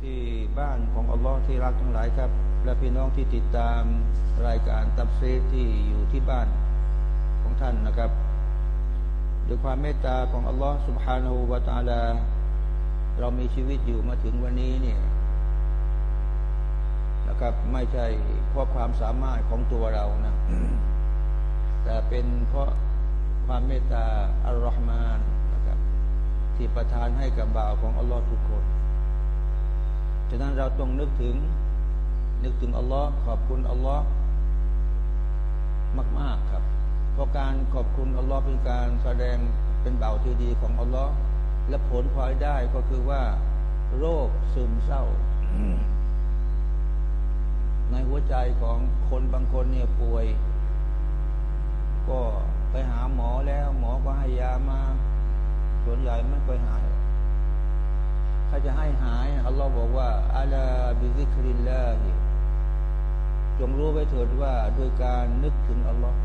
ที่บ้านของอัลลอฮ์ที่รักทั้งหลายครับ และพี่น้องที่ติดตามรายการตับเซที่อยู่ที่บ้านของท่านนะครับด้วยความเมตตาของอัลลอฮ์ سبحانه และ تعالى เรามีชีวิตอยู่มาถึงวันนี้เนี่ยนะครับไม่ใช่เพราะความสามารถของตัวเรานะ แต่เป็นเพราะความเมตตาอัลลอฮ์มานนะครับที่ประทานให้กับบ่าวของอัลลอฮ์ทุกคน ฉะนั้นเราต้องนึกถึง นึกถึงอัลลอฮ์ขอบคุณอัลลอฮ์มากๆครับ เพราะการขอบคุณอัลลอฮ์เป็นการแสดงเป็นเบาที่ดีของอัลลอฮ์และผลพลอยได้ก็คือว่า โรคซึมเศร้า ในหัวใจของคนบางคนเนี่ยป่วย ก็ไปหาหมอแล้ว หมอก็ให้ยามา ส่วนใหญ่ไม่ค่อยหาย ถ้าจะให้หายอัลลอฮ์บอกว่าอัลาบิซิคริลลาฮิจงรู้ไว้เถิดว่าด้วยการนึกถึงอัลลอฮ์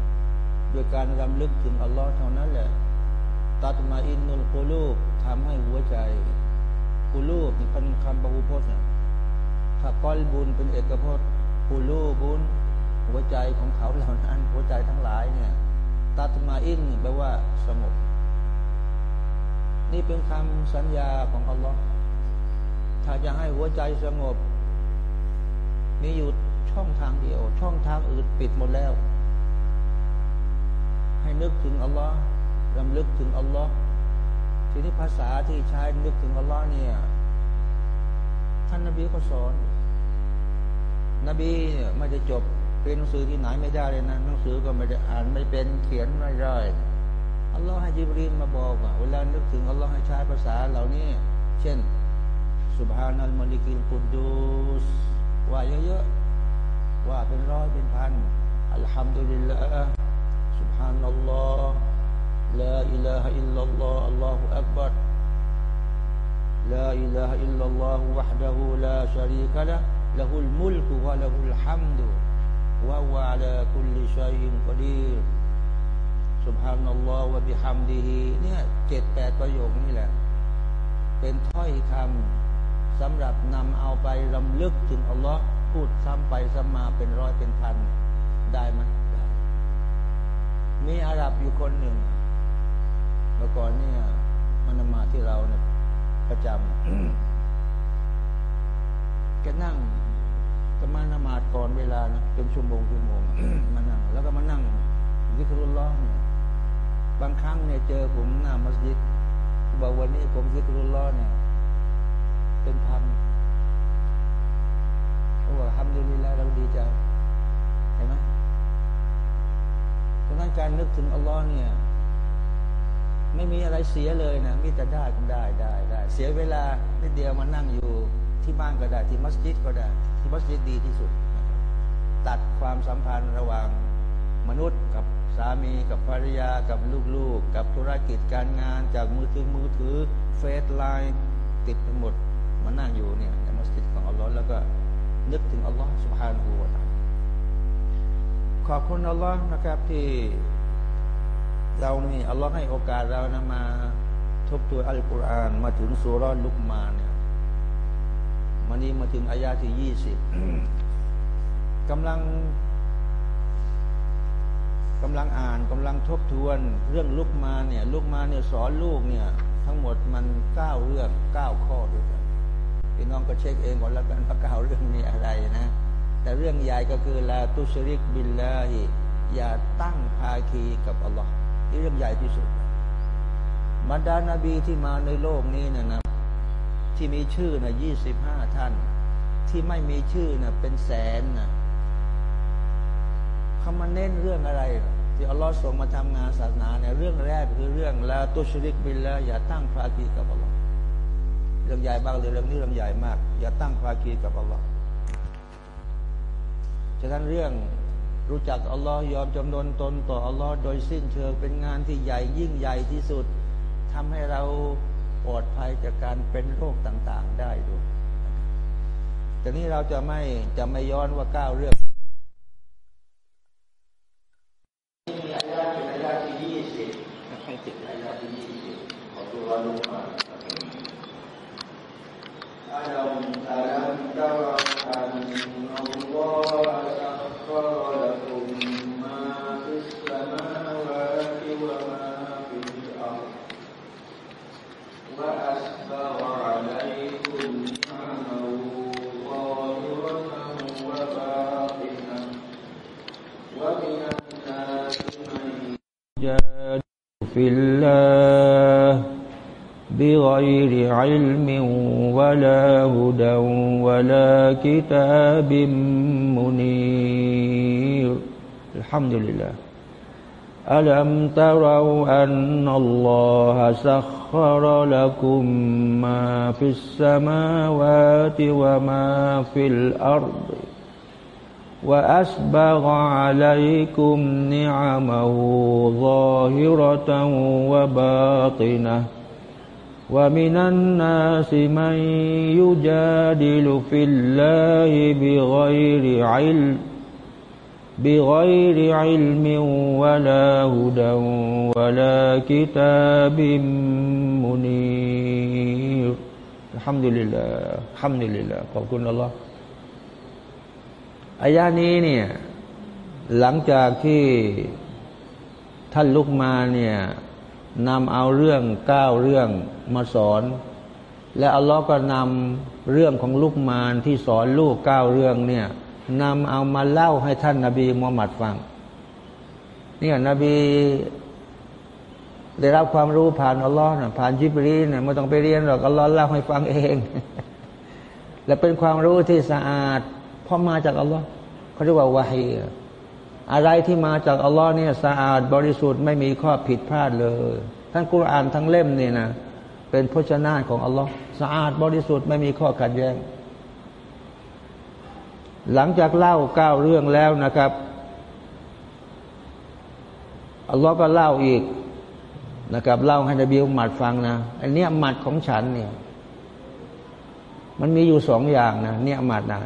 ด้วยการรำลึกถึงอัลลอฮ์เท่านั้นแหละ ตัตมาอินนุลกูลูบทำให้หัวใจกูลูบนี่เป็นคำบาหูพจน์นะถ้ากอลบุญเป็นเอกพจน์กูลูบุญหัวใจของเขาเหล่านั้น หัวใจทั้งหลายเนี่ยตัตมาอินแปลว่าสงบนี่เป็นคำสัญญาของอัลลอฮ์ ถ้าจะให้หัวใจสงบ มีอยู่ช่องทางเดียว ช่องทางอื่นปิดหมดแล้ว ให้นึกถึงอัลลอฮ์รำลึกถึงอัลลอฮ์ทีนี้ภาษาที่ใช้นึกถึงอัลลอฮ์เนี่ยท่านนบีก็สอน นบีเนี่ยไม่ได้จบเป็นหนังสือที่ไหนไม่ได้เลยนะหนังสือก็ไม่ได้อ่านไม่เป็นเขียนไม่ได้อัลลอฮ์ให้จิบรีนมาบอกว่าเวลานึกถึงอัลลอฮ์ให้ใช้ภาษาเหล่านี้ เช่น Subhanal Malikil Qudus ว่าเยอะๆว่าเป็นร้อยเป็นพันอัลฮัมดุลิลลาห์ سبحان อัลลอฮ์ لا إله إلا الله الله أكبر لا إله إلا الله وحده لا شريك له له الملك وله الحمد وهو على كل شيء قدير سبحان الله وبحمده เนี่ยเจ็ดแปดประโยคนี่แหละ เป็นถ้อยคำ สำหรับนำเอาไปรำลึกถึงอัลลอฮ์พูดซ้ำไปซ้ำมาเป็นร้อยเป็นพันได้ไหมได้มีอาหรับอยู่คนหนึ่งเมื่อก่อนเนี่ยมันมาที่เราเนี่ยประจำแกนั่งก็มานมาดก่อนเวลานะเป็นชั่วโมงชั่วโมงมานั่ง แล้วก็มานั่งวิครุลล้อเนี่ยบางครั้งเนี่ยเจอผมหน้ามัสยิดบอกวันนี้ผมวิครุลล้อเนี่ย เป็นพันเขาบอกทำดีแล้วเราดีใจเห็นไหมฉะนั้นการนึกถึงอัลลอฮ์เนี่ย ไม่มีอะไรเสียเลยนะมีแต่ได้ก็ได้ได้ได้ เสียเวลานิดเดียวมานั่งอยู่ที่บ้านก็ได้ ที่มัสยิดก็ได้ ที่มัสยิดดีที่สุด ตัดความสัมพันธ์ระหว่างมนุษย์กับสามีกับภรรยากับลูกๆ กับธุรกิจการงาน จากมือถือมือถือเฟซไลน์ติดไปหมด มานั่งอยู่เนี่ยในมัสยิดของอัลลอฮ์แล้วก็นึกถึงอัลลอฮ์สุบฮานูวะตาขอบคุณอัลลอฮ์นะครับที่เรามีอัลลอฮ์ให้โอกาสเรานะมาทบทวนอัลกุรอานมาถึงสุรลุกมาเนี่ยวันนี้มาถึงอายาที่ยี่สิบกำลังกำลังอ่านกำลังทบทวนเรื่องลุกมาเนี่ยลุกมาเนี่ยสอนลูกเนี่ยทั้งหมดมันเก้าเรื่องเก้าข้อด้วยกัน พี่น้องก็เช็คเองก่อนแล้วกันว่าเก้าเรื่องนี้อะไรนะ แต่เรื่องใหญ่ก็คือลาตุชริกบิลลาฮิอย่าตั้งภาคีกับอัลลอฮ์นี่เรื่องใหญ่ที่สุดบรรดานาบีที่มาในโลกนี้นะนะที่มีชื่อนะยี่สิบห้าท่าน ที่ไม่มีชื่อนะเป็นแสนนะเขามาเน้นเรื่องอะไร ที่อัลลอฮ์ส่งมาทำงานศาสนาเนี่ยเรื่องแรกคือเรื่องลาตุชริกบิลละอย่าตั้งภาคีกับอัลลอฮ์ เรื่องใหญ่มากเลยเรื่องนี้เรื่องใหญ่มาก อย่าตั้งภาคีกับอัลลอฮ์ฉะนั้นเรื่องรู้จักอัลลอฮ์ยอมจำนนตนต่ออัลลอฮ์โดยสิ้นเชิงเป็นงานที่ใหญ่ยิ่งใหญ่ที่สุดทำให้เราปลอดภัยจากการเป็นโรคต่างๆได้ด้วยแต่นี้เราจะไม่จะไม่ย้อนว่าก้าวเรื่อง في الله بغير علم ولا هدى ولا كتاب منير. الحمد لله. ألم تروا أن الله سخر لكم ما في السماوات وما في الأرض وأسبغ عليكم نعمه ظاهرة وباطنة ومن الناس من يجادل في الله بغير علم بغير علم ولا هدى ولا كتاب منير الحمد لله الحمد لله ขอบคุณอัลลอฮ์อายานี้เนี่ย หลังจากที่ท่านลุกมาเนี่ย นำเอาเรื่องเก้าเรื่องมาสอน และอัลลอฮ์ก็นำเรื่องของลูกมารที่สอนลูกเก้าเรื่องเนี่ยนำเอามาเล่าให้ท่านนาบีมุฮัมมัดฟังเนี่ยนบีได้รับความรู้ผ่านอัลลอฮ์นะผ่านจิบรีเนี่ยไม่ต้องไปเรียนหรอกอัลลอฮ์เล่าให้ฟังเอง และเป็นความรู้ที่สะอาดเพราะมาจากอัลลอฮ์เขาเรียกว่าวาฮี อะไรที่มาจากอัลลอฮ์เนี่ยสะอาดบริสุทธิ์ไม่มีข้อผิดพลาดเลยทั้งกุรอานทั้งเล่มเนี่ยนะเป็นพจนาของอัลลอฮ์สะอาดบริสุทธิ์ไม่มีข้อขัดแย้ง หลังจากเล่าเก้าเรื่องแล้วนะครับอัลลอฮ์ก็เล่าอีกนะครับเล่าให้นบีอุมัดฟังนะอันเนี้ยหมัดของฉันเนี่ยมันมีอยู่สองอย่างนะเนี่ยหมัดนะ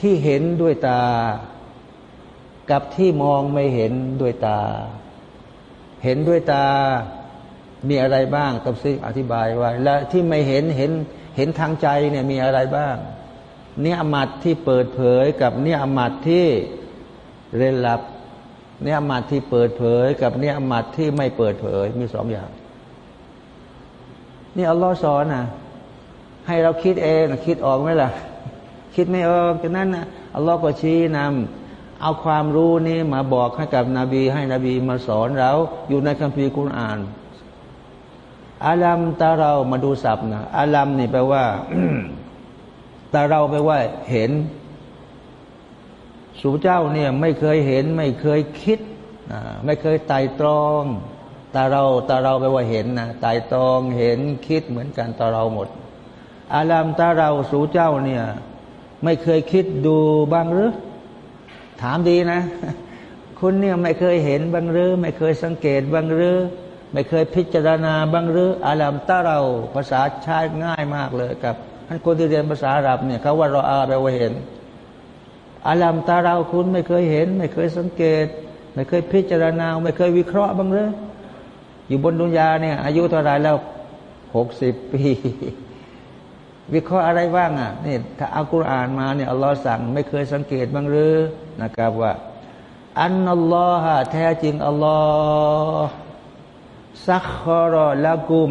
ที่เห็นด้วยตา กับที่มองไม่เห็นด้วยตา เห็นด้วยตามีอะไรบ้างตับซิอธิบายไว้และที่ไม่เห็นเห็นเห็นทางใจเนี่ยมีอะไรบ้างเนี่ยอมัดที่เปิดเผยกับเนี่ยอมัดที่เร้นลับ เนี่ยอมัดที่เปิดเผย กับเนี่ยอมัดที่ไม่เปิดเผยมีสองอย่าง นี่อัลลอฮ์สอนนะให้เราคิดเองคิดออกไหมล่ะ คิดไม่ออกจากนั้นนะอัลลอฮ์ก็ชี้นำ เอาความรู้นี้มาบอกให้กับนบีให้นบีมาสอนเรา อยู่ในคัมภีร์คุรอานอาลัมตาเรามาดูศัพท์นะอาลัมนี่แปลว่าตาเราแปลว่า เห็น สู่เจ้าเนี่ย ไม่เคยเห็น ไม่เคยคิดไม่เคยไต่ตรองตาเราตาเราแปลว่าเห็นนะไต่ตรองเห็นคิดเหมือนกันตาเราหมดอาลัมตาเราสู่เจ้าเนี่ย ไม่เคยคิดดูบ้างหรือ ถามดีนะ คุณเนี่ยไม่เคยเห็นบ้างหรือ ไม่เคยสังเกตบ้างหรือ ไม่เคยพิจารณาบ้างหรืออาลัมตาเราภาษาชาติง่ายมากเลยกับท่านคนที่เรียนภาษาอาหรับเนี่ยเขาว่าเรออาแปลว่าเห็นอาลัมตาเราคุณไม่เคยเห็น ไม่เคยสังเกต ไม่เคยพิจารณา ไม่เคยวิเคราะห์บ้างเลยอยู่บนดุนยาเนี่ยอายุเท่าไรแล้วหกสิบปี วิเคราะห์อะไรบ้างอะนี่ถ้าอัลกุรอานมาเนี่ยอัลลอฮ์สั่งไม่เคยสังเกตบ้างหรือนะครับว่า อันอัลลอฮ์แท้จริงอัลลอฮ์ซักคอรอละกุม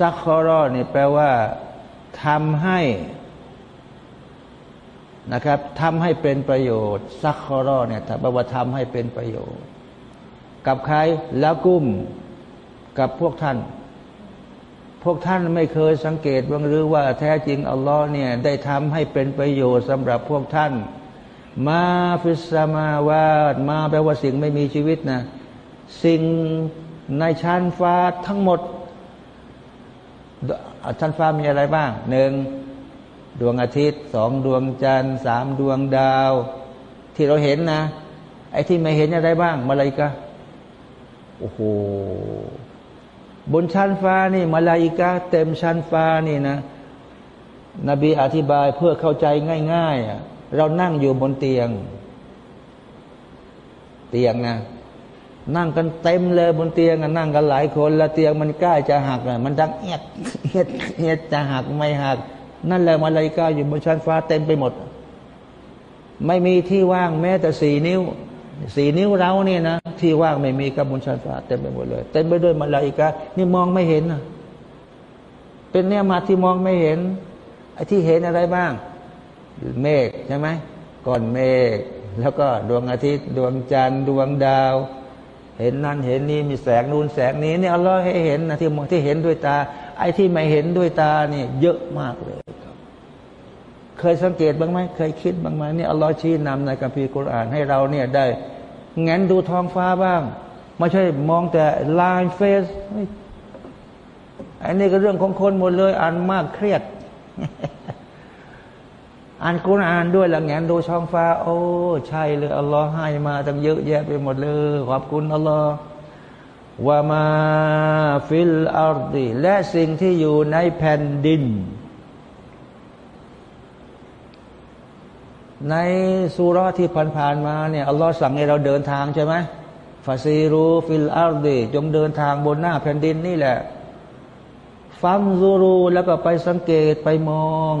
ซักคอรอนี่แปลว่าทำให้นะครับทำให้เป็นประโยชน์سخر เนี่ยแปลว่าทำให้เป็นประโยชน์ กับใคร لكم กับพวกท่าน พวกท่านไม่เคยสังเกตบ้างหรือว่าแท้จริงอัลลอฮ์เนี่ยได้ทำให้เป็นประโยชน์สำหรับพวกท่าน ما في السماوات ما แปลว่าสิ่งไม่มีชีวิตนะ สิ่งในชั้นฟ้าทั้งหมด ชั้นฟ้ามีอะไรบ้างหนึ่งดวงอาทิตย์สองดวงจันทร์สามดวงดาว ที่เราเห็นนะ ไอ้ที่ไม่เห็นอะไรบ้างมาเลยกะโอ้โห บนชั้นฟ้านี่มาลาอิกาเต็มชั้นฟ้านี่นะ นบีอธิบายเพื่อเข้าใจง่ายๆเรานั่งอยู่บนเตียง เตียงนะ นั่งกันเต็มเลยบนเตียงนั่งกันหลายคน แล้วเตียงมันใกล้จะหักเลยมันดังเอียดเอียดเอียดจะหักไม่หัก นั่นแหละมาลายกาอยู่บนชั้นฟ้าเต็มไปหมด ไม่มีที่ว่างแม้แต่สี่นิ้ว สี่นิ้วเราเนี่ยนะที่ว่างไม่มีกับบนชั้นฟ้าเต็มไปหมดเลยเต็มไปด้วยมาลายกานี่มองไม่เห็นนะเป็นเนี่ยมาที่มองไม่เห็นไอ้ที่เห็นอะไรบ้าง เมฆใช่ไหมก้อนเมฆแล้วก็ดวงอาทิตย์ ดวงจันทร์ดวงดาว เห็นนั่นเห็นนี่มีแสงนูนแสงนี้เนี่ยอัลลอให้เห็นนะที่มองที่เห็นด้วยตา ไอ้ที่ไม่เห็นด้วยตาเนี่ยเยอะมากเลย เคยสังเกตบ้างไหมเคยคิดบ้างไหมเนี่ยอัลลอฮ์ชี้นำในคัมภีร์กุรอานให้เราเนี่ยได้แงนดูท้องฟ้าบ้าง ไม่ใช่มองแต่ไลน์เฟซอันนี้ก็เรื่องของคนหมดเลย อ่านมากเครียด อ่านกุรอานด้วยหลังแหงนดูท้องฟ้า โอ้ ใช่เลยอัลลอฮ์ให้มาตั้งเยอะแยะไปหมดเลย ขอบคุณอัลลอฮ์وما في الأرض และสิ่งที่อยู่ในแผ่นดิน ในสุราที่ผ่านๆมาเนี่ยอัลลอฮ์สั่งให้เราเดินทางใช่ไหมفسيروا في الأرض จงเดินทางบนหน้าแผ่นดินนี่แหละ ฟัมซูรูแล้วก็ไปสังเกตไปมอง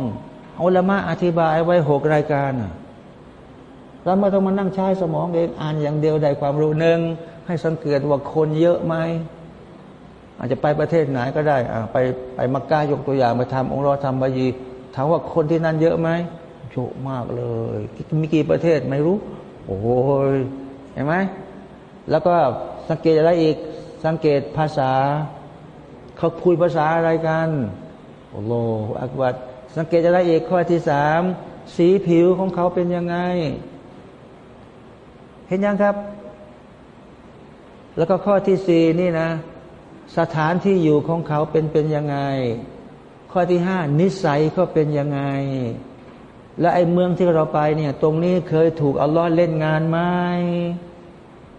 อัลมะอธิบายไว้หกรายการเราไม่ต้องมานั่งใช้สมองเองอ่านอย่างเดียวได้ความรู้หนึ่งให้สังเกตว่าคนเยอะไหมอาจจะไปประเทศไหนก็ได้อ่าไปไปมักกะยกตัวอย่างมาทำองค์รอทำบายีถามว่าคนที่นั่นเยอะไหม เยอะมากเลย มีกี่ประเทศไม่รู้ โอ้ยเห็นไหมแล้วก็สังเกตอะไรอีก สังเกตภาษา เขาพูดภาษาอะไรกันโอ้โหอักบัดสังเกตอะไรอีกข้อที่สามสีผิวของเขาเป็นยังไง เห็นยังครับ แล้วก็ข้อที่สี่นี่นะ สถานที่อยู่ของเขาเป็นเป็นยังไง ข้อที่ห้านิสัยเขาเป็นยังไง และไอ้เมืองที่เราไปเนี่ย ตรงนี้เคยถูกอัลลอฮ์เล่นงานไหม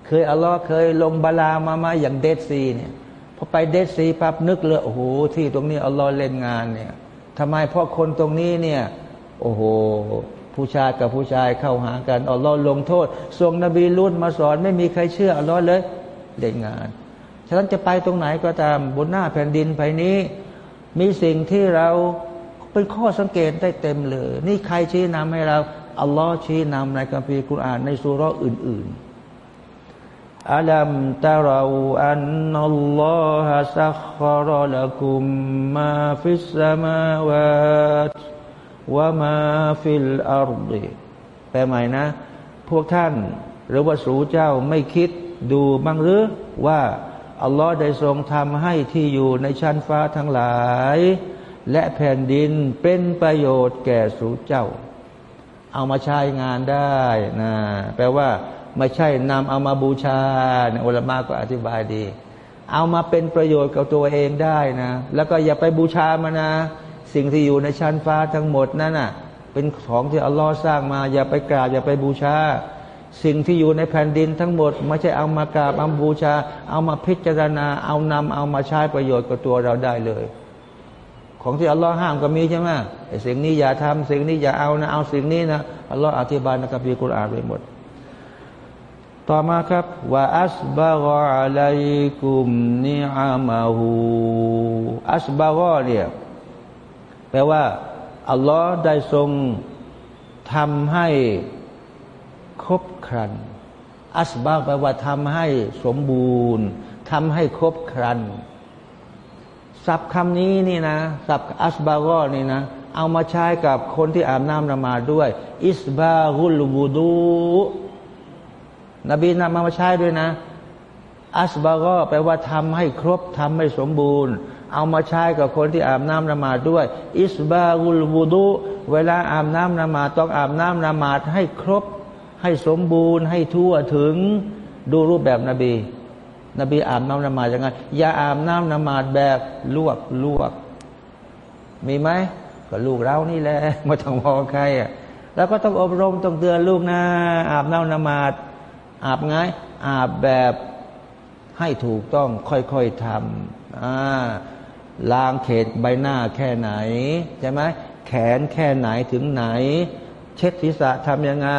เคยอัลลอฮ์เคยลงบาลามามาอย่างเดซีเนี่ยพอไปเดซีปั๊บนึกเลยโอ้โหที่ตรงนี้อัลลอฮ์เล่นงานเนี่ยทำไมเพราะคนตรงนี้เนี่ย โอ้โห ผู้ชายกับผู้ชายเข้าหากันอัลลอฮ์ลงโทษส่งนบีรุ่นมาสอน ไม่มีใครเชื่ออัลลอฮ์เลยเด็กงานฉะนั้นจะไปตรงไหนก็ตามบนหน้าแผ่นดินภายนี้ มีสิ่งที่เรา เป็นข้อสังเกตได้เต็มเลย นี่ใครชี้นำให้เราอัลลอฮ์ชี้นำในคัมภีร์กุรอานในสุรอื่น ๆألم تر أن الله سخر لكم ما في السماوات وما في الأرض แปลใหม่นะ พวกท่าน หรือว่าสูเจ้าไม่คิดดูบ้างหรือว่า อัลลอฮ์ได้ทรงทำให้ที่อยู่ในชั้นฟ้าทั้งหลาย และแผ่นดินเป็นประโยชน์แก่สูเจ้า เอามาใช้งานได้นะแปลว่าไม่ใช่นำเอามาบูชาเนี่ยอุลมะก็อธิบายดี เอามาเป็นประโยชน์กับตัวเองได้นะ แล้วก็อย่าไปบูชามานะ สิ่งที่อยู่ในชั้นฟ้าทั้งหมดนั่นน่ะ เป็นของที่อัลลอฮ์สร้างมา อย่าไปกราบอย่าไปบูชา สิ่งที่อยู่ในแผ่นดินทั้งหมด ไม่ใช่เอามากราบเอาบูชา เอามาพิจารณา เอานำเอามาใช้ประโยชน์กับตัวเราได้เลย ของที่อัลลอฮ์ห้ามก็มีใช่ไหมไอ้สิ่งนี้อย่าทำสิ่งนี้อย่าเอานะเอาสิ่งนี้นะอัลลอฮ์อธิบายในกัมภีร์กุรอานไปหมด ต่อมาครับว่าอัสบารออะลัยกุมนิอามาหูอัสบารอเนี่ยแปลว่าอัลลอฮ์ได้ทรงทำให้ครบครัน อัสบาแปลว่าทำให้สมบูรณ์ทำให้ครบครัน ศัพท์คำนี้นี่นะศัพท์อัสบารอนี่นะ เอามาใช้กับคนที่อาบน้ำนมาด้วย อิสบาฮุลบูดูนบีนำมาใช้ด้วยนะ อัสบารอแปลว่าทำให้ครบทำให้สมบูรณ์ เอามาใช้กับคนที่อาบน้ำนมาด้วย อิสบาฮุลบูดูเวลาอาบน้ำนมาต้องอาบน้ำนมาให้ครบ ให้สมบูรณ์ ให้ทั่วถึงดูรูปแบบนบี นบีอาบน้ำนมาอย่างไงอย่าอาบน้ำนมาแบบลวกลวก มีไหมก็ลูกเรานี่แหละไม่ต้องมองใครอะแล้วก็ต้องอบรมต้องเตือนลูกนะ อาบน้ำนมาอาบไงอาบแบบให้ถูกต้องค่อยๆทำอ่าล้างเขตใบหน้าแค่ไหนใช่ไหมแขนแค่ไหนถึงไหน เช็ดศีรษะทำยังไง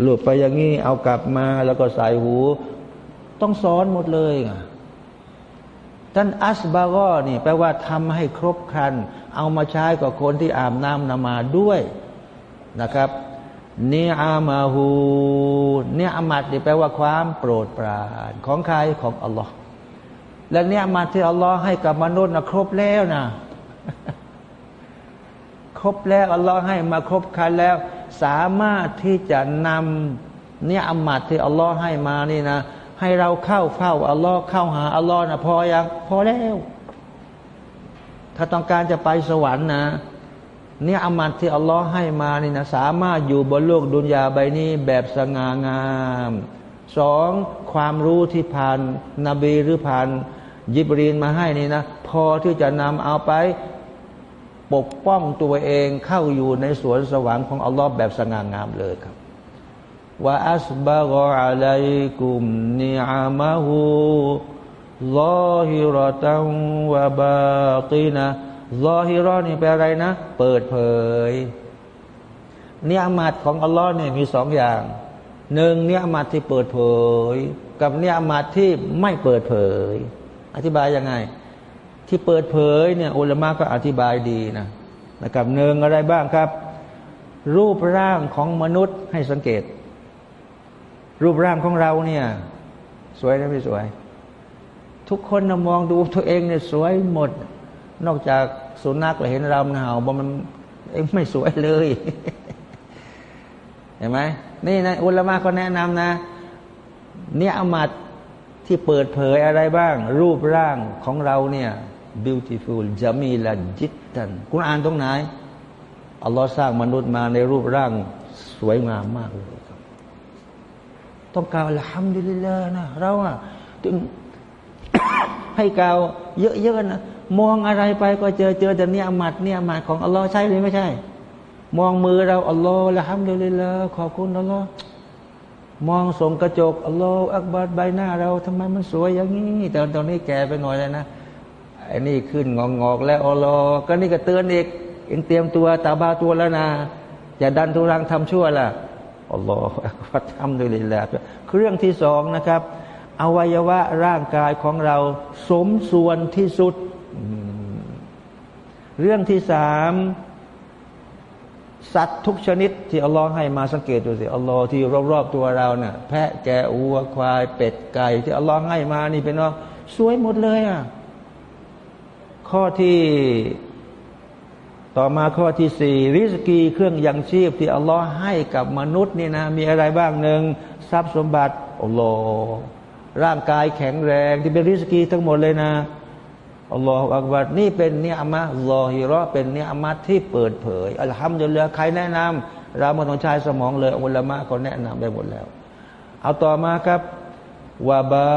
หลุดไปอย่างนี้เอากลับมาแล้วก็ใส่หู ต้องสอนหมดเลยท่านอัสบารอนี่แปลว่าทำให้ครบครัน เอามาใช้กับคนที่อาบน้ำนมาด้วยนะครับเนียอามาหูเนียอามัดนี่แปลว่าความโปรดปรานของใครของอัลลอฮ์และเนียอามัดที่อัลลอฮ์ให้กับมนุษย์นะครบแล้วนะครบแล้วอัลลอฮ์ให้มาครบครันแล้ว สามารถที่จะนำเนียอามัดที่อัลลอฮ์ให้มานี่นะ ให้เราเข้าเฝ้าอัลลอฮ์เข้าหาอัลลอฮ์นะพอยังพอแล้ว ถ้าต้องการจะไปสวรรค์นะเนี่ยอามัดที่อัลลอฮ์ให้มานี่นะสามารถอยู่บนโลกดุนยาใบนี้แบบสง่างามสองความรู้ที่ผ่านนาบีหรือผ่านยิบรีนมาให้นี่นะพอที่จะนำเอาไปปกป้องตัวเองเข้าอยู่ในสวนสวรรค์ของอัลลอฮ์แบบสง่างามเลยครับ ว่าอัสบะกอะลัยกุมนิอามะฮูลอฮิรตังวะบาตินะลอฮิรอนี่แปลอะไรนะ เปิดเผยเนื้อมัดของอัลลอฮ์เนี่ยมีสองอย่างหนึ่งเนื้อมัดที่เปิดเผย กับเนื้อมัดที่ไม่เปิดเผย อธิบายยังไง ที่เปิดเผยเนี่ยอุลามะก็อธิบายดีนะนะครับหนึ่งอะไรบ้างครับ รูปร่างของมนุษย์ให้สังเกต รูปร่างของเราเนี่ย สวยหรือไม่สวย ทุกคนนะมองดูตัวเองเนี่ยสวยหมด นอกจากสุนัขเราเห็นเราเงาบอกมันเองไม่สวยเลย เห็นไหมนี่นะอุลมะก็แนะนำนะ เนี่ยอามัดที่เปิดเผยอะไรบ้าง รูปร่างของเราเนี่ย beautiful จะมีละจิตตันคุณอ่านตรงไหนอัลลอฮ์สร้างมนุษย์มาในรูปร่างสวยงามมากเลย ต้องกล่าวละฮัมดุลิลลาห์นะเราอะถึงให้กล่าวเยอะๆนะมองอะไรไปก็เจอเจอแต่เนี่ยมัดเนี่ยมัดของอัลลอฮ์ใช่หรือไม่ใช่ มองมือเราอัลลอฮ์ละฮัมดุลิลลาห์ขอบคุณอัลลอฮ์มองส่งกระจกอัลลอฮ์อักบารใบหน้าเราทำไมมันสวยอย่างนี้แต่ตอนนี้แก่ไปหน่อยแล้วนะไอ้นี่ขึ้นงองกแล้วอัลลอฮ์ก็นี่ก็เตือนอีกเองเตรียมตัวตาบาตัวแล้วนะอย่าดันทุรังทำชั่วล่ะ อัลลอฮฺอักทำโดยลิลลาเรื่องที่สองนะครับ อวัยวะร่างกายของเราสมส่วนที่สุด เรื่องที่สามสัตว์ทุกชนิดที่อัลลอฮ์ให้มาสังเกตดูสิอัลลอฮ์ที่รอบๆตัวเราเนี่ยแพะแกะวัวควาย เป็ดไก่ที่อัลลอฮ์ให้มานี่เป็นว่าสวยหมดเลยอะข้อที่ ต่อมาข้อที่สี่ริสกีเครื่องยังชีพที่อัลลอฮ์ให้กับมนุษย์นี่นะ มีอะไรบ้างหนึ่งทรัพย์สมบัติอัลลอฮ์ร่างกายแข็งแรงที่เป็นริสกีทั้งหมดเลยนะอัลลอฮฺอักบัดนี่เป็นเนื้อมะลอฮิรอเป็นเนื้อมะที่เปิดเผยอัลฮัมดุลิลละใครแนะนำเราม่ต้องใช้สมองเลยอุลามะเขาแนะนำไปหมดแล้ว เอาต่อมาครับวาบา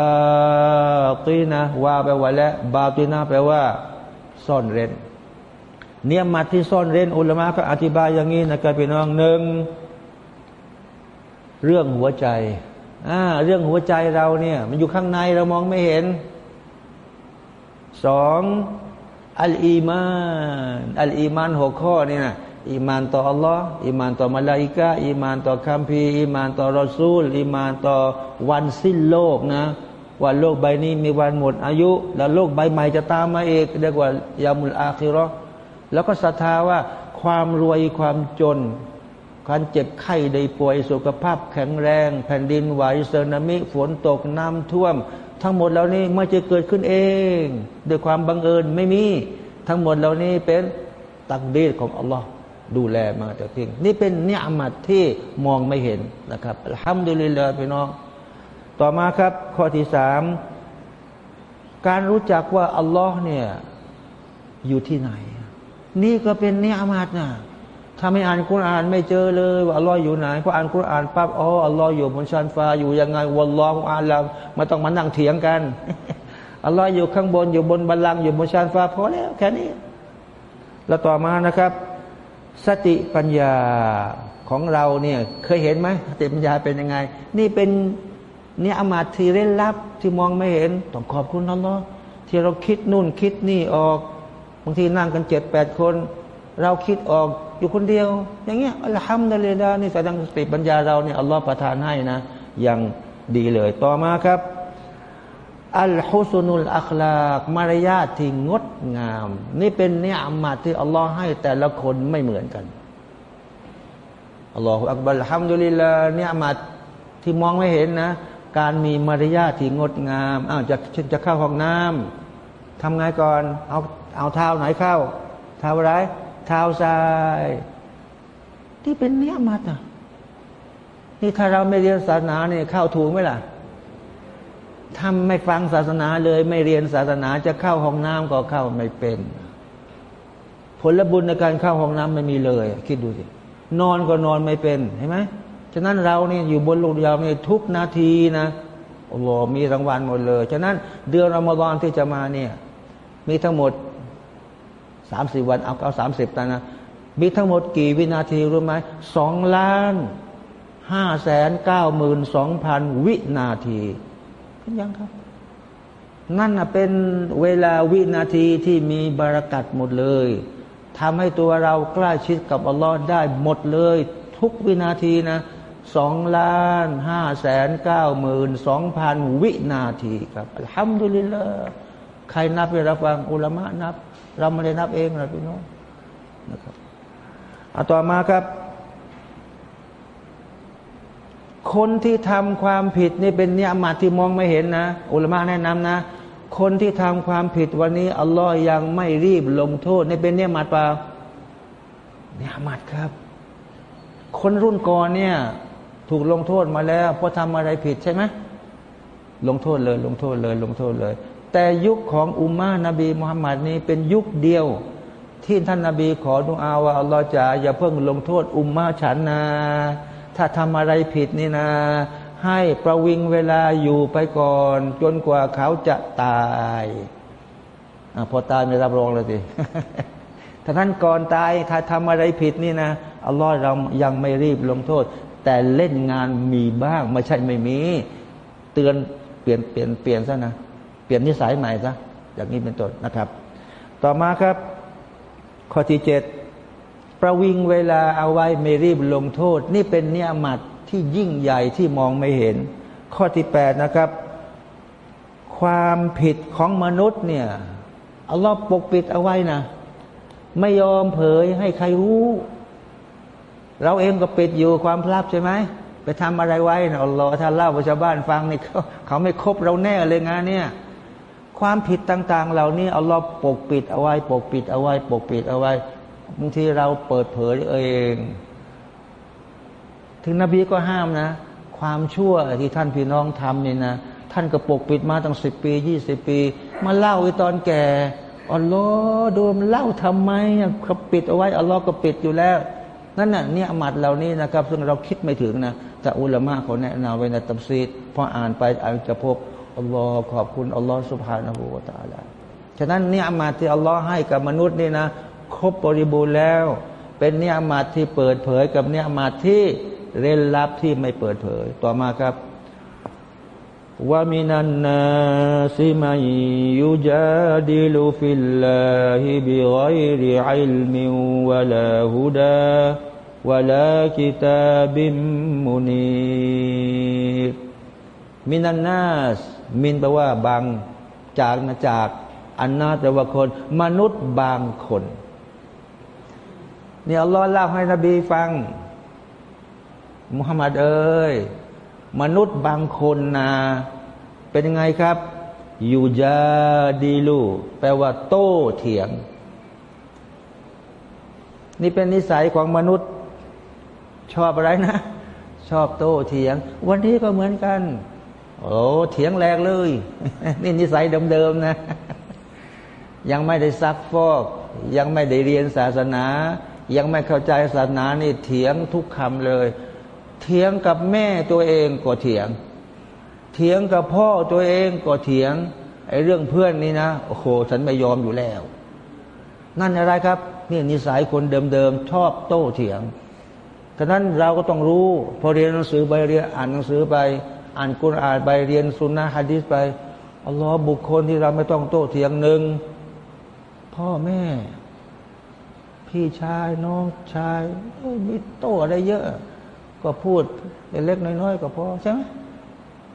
ตีนะวาแปลว่าและบาตีนะแปลว่า ซ่อนเร้น เนี่ยมาที่ซ่อนเร้นอุลมะก็อธิบายอย่างนี้นะครับพี่น้องหนึ่งเรื่องหัวใจอ่าเรื่องหัวใจเราเนี่ย มันอยู่ข้างในเรามองไม่เห็นสองالإيمان الإيمان หกข้อนี่นะอีมานต่ออัลลอฮ์อีมานต่อมาลาอิกะอีมานต่อคัมภีร์อีมานต่อรอซูลอีมานต่อวันสิ้นโลกนะว่าโลกใบนี้มีวันหมดอายุ แล้วโลกใบใหม่จะตามมาเองเรียกว่ายามุลอาคิรอ แล้วก็ศรัทธาว่าความรวยความจนการเจ็บไข้ได้ป่วยสุขภาพแข็งแรง แผ่นดินไหวเซนามิ ฝนตกน้ำท่วม ทั้งหมดเหล่านี้ไม่จะเกิดขึ้นเองด้วยความบังเอิญไม่มี ทั้งหมดเหล่านี้เป็นตักดีของอัลลอฮ์ดูแลมาแต่เพียงนี่เป็นเนื้อมัดที่มองไม่เห็นนะครับห้ามดุลิลลาพี่น้อง ต่อมาครับ ข้อที่สามการรู้จักว่าอัลลอฮ์เนี่ยอยู่ที่ไหน นี่ก็เป็นเนื้อมัดนะถ้าไม่อ่านคุรานไม่เจอเลยว่าอัลลอฮ์อยู่ไหนพออ่านคุรานปั๊บอ๋ออัลลอฮ์อยู่บนชั้นฟ้าอยู่ยังไงวัลลอฮ์อาลัมไม่ต้องมานั่งเถียงกันอัลลอฮ์อยู่ข้างบนอยู่บนบัลลังก์อยู่บนชั้นฟ้าพอแล้วแค่นี้ แล้วต่อมานะครับ สติปัญญาของเราเนี่ยเคยเห็นไหมสติปัญญาเป็นยังไง นี่เป็นเนี่ยอามาที่เร้นลับที่มองไม่เห็นต้องขอบคุณอัลลอฮ์ที่เราคิดนู่นคิดนี่ออก บางทีนั่งกันเจ็ดแปดคน เราคิดออกอยู่คนเดียว อย่างเงี้ยอัลฮัมดุลิลลาห์นี่แสดงสติปัญญาเราเนี่ยอัลลอฮ์ประทานให้นะอย่างดีเลยต่อมาครับอัลฮุสุนุลอัคลากมารยาทที่งดงาม นี่เป็นเนื้ออามาที่อัลลอฮ์ให้แต่ละคนไม่เหมือนกันอัลลอฮฺอักบัลฮัมดุลิลลาห์เนื้ออามาที่มองไม่เห็นนะ การมีมารยาทที่งดงามอ้าวจะจะเข้าห้องน้ำทำไงก่อนเอา เอาเท้าไหนเข้า เท้าอะไร เท้าซ้าย ที่เป็นเนื้อมัดอะนี่ถ้าเราไม่เรียนศาสนาเนี่ยเข้าถูกไหมล่ะทำไม่ฟังศาสนาเลย ไม่เรียนศาสนาจะเข้าห้องน้ำก็เข้าไม่เป็น ผลบุญในการเข้าห้องน้ำไม่มีเลย คิดดูสินอนก็นอนไม่เป็นเห็นไหมฉะนั้นเรานี่อยู่บนโลกยาวนี่ทุกนาทีนะโอ้โหมีรางวัลหมดเลย ฉะนั้นเดือนรอมฎอนที่จะมาเนี่ย มีทั้งหมด สามสี่วันเอาเอาสามสิบตานะมีทั้งหมดกี่วินาทีรู้ไหมสองล้านห้าแสนเก้าหมื่นสองพันวินาทีเป็นยังครับ นั่นเป็นเวลาวินาทีที่มีบารักัดหมดเลยทำให้ตัวเราใกล้ชิดกับอัลลอฮ์ได้หมดเลย ทุกวินาทีนะสองล้านห้าแสนเก้าหมื่นสองพันวินาทีครับทำดุลิลละใครนับไปรับฟังอุลามะนับ เราไม่ได้นับเองนะพี่น้องนะครับเอาต่อมาครับ คนที่ทำความผิดนี่เป็นเนื้อมาที่มองไม่เห็นนะ อุลมะแนะนำนะ คนที่ทำความผิดวันนี้อัลลอฮ์ยังไม่รีบลงโทษนี่เป็นเนื้อมาเปล่าเนื้อมาครับ คนรุ่นก่อนเนี่ย ถูกลงโทษมาแล้ว เพราะทำอะไรผิดใช่ไหมลงโทษเลย ลงโทษเลย ลงโทษเลย แต่ยุคของอุมมานบีมุฮัมมัดนี้เป็นยุคเดียว ที่ท่านนาบีขอดุอาว่าอัลลอฮฺจะอย่าเพิ่งลงโทษอุมมาฉันนะถ้าทำอะไรผิดนี่นะให้ประวิงเวลาอยู่ไปก่อน จนกว่าเขาจะตายอพอตายไม่รับรองเลยสิถ้าท่านก่อนตายถ้าทำอะไรผิดนี่นะอัลลอฮฺเรายังไม่รีบลงโทษ แต่เล่นงานมีบ้างไม่ใช่ไม่มี เตือนเปลี่ยนเปลี่ยนเปลี่ยนซะนะ เปลี่ยนนิสัยใหม่ซะอย่างนี้เป็นต้นนะครับ ต่อมาครับ ข้อที่เจ็ดประวิงเวลาเอาไว้ไม่รีบลงโทษ นี่เป็นเนื้อมัดที่ยิ่งใหญ่ที่มองไม่เห็น ข้อที่แปดนะครับ ความผิดของมนุษย์เนี่ยอัลลอฮ์ปกปิดเอาไว้นะไม่ยอมเผยให้ใครรู้ เราเองก็ปิดอยู่ความพลับใช่ไหมไปทำอะไรไว้นะอัลลอฮ์ถ้าเล่าให้ชาบ้านฟังนี่เขาเขาไม่คบเราแน่เลยงานเนี่ย ความผิดต่าง ๆ เหล่านี้เอัลลอฮ์ปกปิดเอาไว้ ปกปิดเอาไว้ ปกปิดเอาไว้บางทีเราเปิดเผยเอง ถึงนบีก็ห้ามนะ ความชั่วที่ท่านพี่น้องทำนี่นะ ท่านก็ปกปิดมาตั้งสิบปียี่สิบปี มาเล่าไอ้ตอนแก่อัลลอฮ์ดูมันเล่าทำไมเขาปิดเอาไว้อัลลอฮ์ก็ปิดอยู่แล้ว นั่นน่ะเนี่ยหมัดเหล่านี้นะครับ ซึ่งเราคิดไม่ถึงนะแต่อุลามะเขาแนะนำไว้ในตัมซีดพออ่านไปอาจจะพบ อัลลอฮ์ขอบคุณอัลลอฮ์สุบฮานาบูวาตาลาฉะนั้นเนี่ยมาที่อัลลอฮ์ให้กับมนุษย์นี่นะ ครบบริบูรณ์แล้ว เป็นเนี่ยมาที่เปิดเผยกับเนี่ยมาที่เร้นลับที่ไม่เปิดเผย ต่อมาครับว่ามินันนาซิมัยยุจาดิลูฟิลลาฮิบิไกริอิลมิวะลาฮุดาวะลาคิตาบิมมุนีมินันนาส มินแปลว่าบางจากนะจากอันนาแต่ว่าคน มนุษย์บางคนนี่อัลลอฮ์เล่าให้นบีฟัง มุฮัมมัดเอ้ยมนุษย์บางคนนะเป็นยังไงครับยูจาดีลูแปลว่า โต้เถียง นี่เป็นนิสัยของมนุษย์ ชอบอะไรนะ ชอบโต้เถียง วันนี้ก็เหมือนกัน โอ้เถียงแรงเลย นี่นิสัยเดิมๆนะ ยังไม่ได้ซักฟอก ยังไม่ได้เรียนศาสนา ยังไม่เข้าใจศาสนานี่เถียงทุกคำเลย เถียงกับแม่ตัวเองก็เถียง เถียงกับพ่อตัวเองก็เถียงไอ้เรื่องเพื่อนนี่นะโอ้โหฉันไม่ยอมอยู่แล้ว นั่นอะไรครับนี่นิสัยคนเดิมๆชอบโต้เถียงฉะนั้นเราก็ต้องรู้ พอเรียนหนังสือไปเรียนอ่านหนังสือไป อ่านกุรอานไปเรียนสุนนะฮะดิษไปอัลลอฮ์บุคคลที่เราไม่ต้องโต้เถียงหนึ่งพ่อแม่ พี่ชายน้องชายมีโต้อะไรเยอะ ก็พูดเล็กน้อยๆก็พอใช่ไหม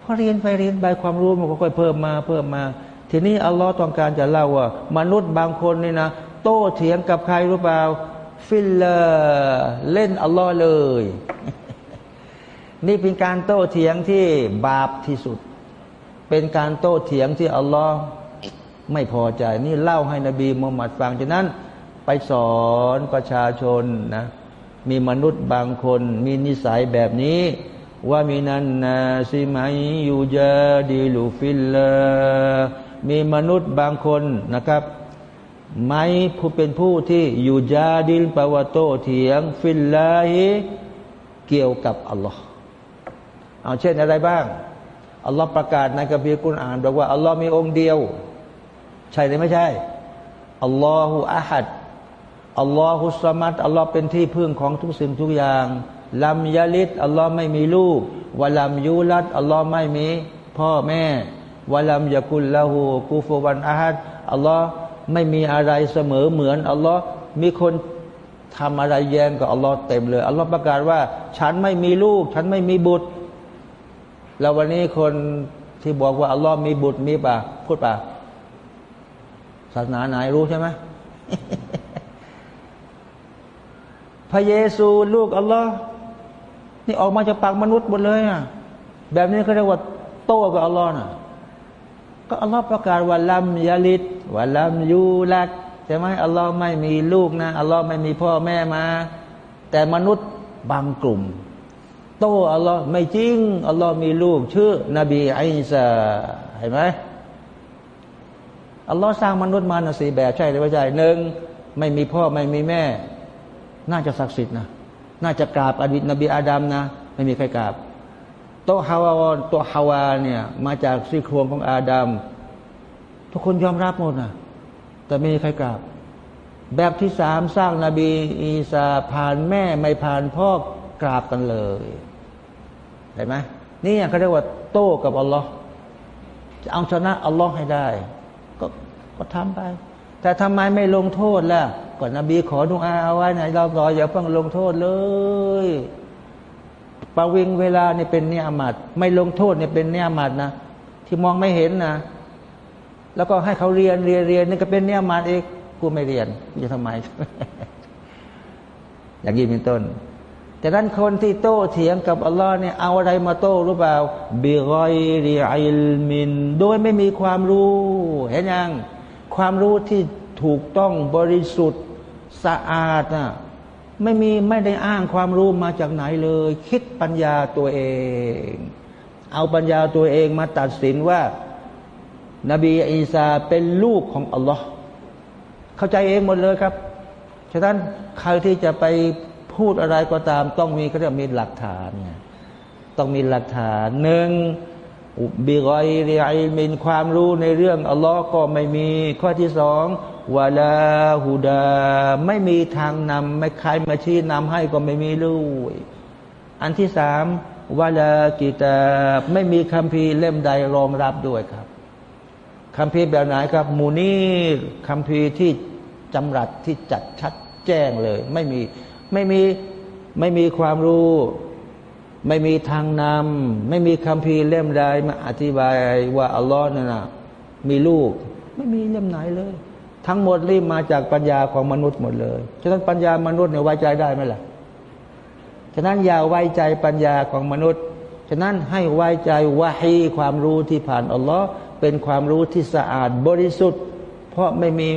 พอเรียนไปเรียนไปความรู้มันก็ค่อยเพิ่มมาเพิ่มมา ทีนี้อัลลอฮ์ต้องการจะเล่าว่า มนุษย์บางคนนี่นะโต้เถียงกับใครรู้เปล่า في الله เล่นอัลลอฮ์เลย นี่เป็นการโต้เถียงที่บาปที่สุด เป็นการโต้เถียงที่อัลลอฮ์ไม่พอใจ นี่เล่าให้นบีมุฮัมมัดฟังฉะนั้น ไปสอนประชาชนนะมีมนุษย์บางคน มีนิสัยแบบนี้ ومن الناس من يجادل في الله มีมนุษย์บางคนนะครับไม่ผู้เป็นผู้ที่อยู่จาดิลปาวโตเถียง ฟิลลาฮิเกี่ยวกับอัลลอฮ์ เอาเช่นอะไรบ้างอัลลอฮ์ประกาศในกัมภีร์กุรอานบอกว่าอัลลอฮ์มีองค์เดียว ใช่หรือไม่ใช่อัลลอฮฺอาฮัดอัลลอฮุสมัดอัลลอฮ์เป็นที่พึ่งของทุกสิ่งทุกอย่างลัมยาลิดอัลลอฮ์ไม่มีลูกวะลัมยูลัดอัลลอฮ์ไม่มีพ่อแม่วะลัมยากุลละหูกูฟวันอาฮัดอัลลอฮ์ไม่มีอะไรเสมอเหมือนอัลลอฮ์มีคนทำอะไรแย้งกับอัลลอฮ์เต็มเลยอัลลอฮ์ประกาศว่า ฉันไม่มีลูก ฉันไม่มีบุตร แล้ววันนี้คนที่บอกว่าอัลลอฮ์มีบุตรมีป่ะพูดป่ะศาสนาไหนรู้ใช่ไหมพระเยซูลูกอัลลอฮ์นี่ออกมาจากปากมนุษย์หมดเลยอะแบบนี้เขาเรียกว่าโต้กับอัลลอฮ์น่ะก็อัลลอฮ์ประกาศว่าลัมยาลิดว่าลัมยูลัดใช่ไหมอัลลอฮ์ไม่มีลูกนะอัลลอฮ์ไม่มีพ่อแม่มา แต่มนุษย์บางกลุ่ม โต้อัลลอฮ์ไม่จริงอัลลอฮ์มีลูกชื่อนบีอิสาเห็นไหมอัลลอฮ์สร้างมนุษย์มานะสีแบบใช่หรือไม่ใช่หนึ่งไม่มีพ่อไม่มีแม่ น่าจะศักดิ์สิทธิ์นะน่าจะกราบอดีตนบีอาดัมนะ ไม่มีใครกราบโตฮาวาโตฮาวาเนี่ยมาจากซี่โครงของอาดัมทุกคนยอมรับหมดนะแต่ไม่มีใครกราบ แบบที่สามสร้างนาบีอีสาผ่านแม่ไม่ผ่านพ่อกราบกันเลย เห็นไหมนี่เขาเรียกว่าโต้กับอัลลอฮ์จะเอาชนะอัลลอฮ์ให้ได้ ก็ก็ทำไป แต่ทำไมไม่ลงโทษล่ะก่อนนบีขอดุอาเอาไว้นะเรารออย่าเพิ่งลงโทษเลยประวิงเวลาเนี่ยเป็นเนียมัดไม่ลงโทษเนี่ยเป็นเนียมัดนะที่มองไม่เห็นนะแล้วก็ให้เขาเรียนเรียนเรียนนี่ก็เป็นเนียมัดเองกูไม่เรียนจะทำไมอย่างนี้เป็นต้น แต่นั้นคนที่โต้เถียงกับอัลลอฮ์เนี่ยเอาอะไรมาโต้รู้เปล่าบิรอยริอิลมิน โดยไม่มีความรู้ เห็นยัง ความรู้ที่ถูกต้องบริสุทธิ์สะอาดนะไม่มีไม่ได้อ้างความรู้มาจากไหนเลย คิดปัญญาตัวเอง เอาปัญญาตัวเองมาตัดสินว่า นบีอีสาเป็นลูกของอัลลอฮ์เข้าใจเองหมดเลยครับฉะนั้นใครที่จะไป พูดอะไรก็ตามต้องมีก็จะมีหลักฐานไงต้องมีหลักฐานหนึ่งบิกอยเรียมินความรู้ในเรื่องอัลลอฮ์ก็ไม่มีข้อที่สองวาลาฮูดา ไม่มีทางนำไม่ใครมาชี้นำให้ก็ไม่มีลูกอันที่สามวาลากิตาไม่มีคำพีเล่มใดรองรับด้วยครับคำพีแบบไหนครับ มูนีคำพีที่จำรัดที่จัดชัดแจ้งเลย ไม่มี ไม่มีไม่มีความรู้ ไม่มีทางนำไม่มีคำพีเล่มใดมาอธิบายว่าอัลลอฮ์นั่นนะมีลูก ไม่มีเล่มไหนเลย ทั้งหมดรีบมาจากปัญญาของมนุษย์หมดเลยฉะนั้นปัญญามนุษย์เนี่ยไว้ใจได้ไหมล่ะฉะนั้นอย่าไว้ใจปัญญาของมนุษย์ฉะนั้นให้ไว้ใจวาฮีความรู้ที่ผ่านอัลลอฮ์เป็นความรู้ที่สะอาดบริสุทธิ์ เพราะไม่มี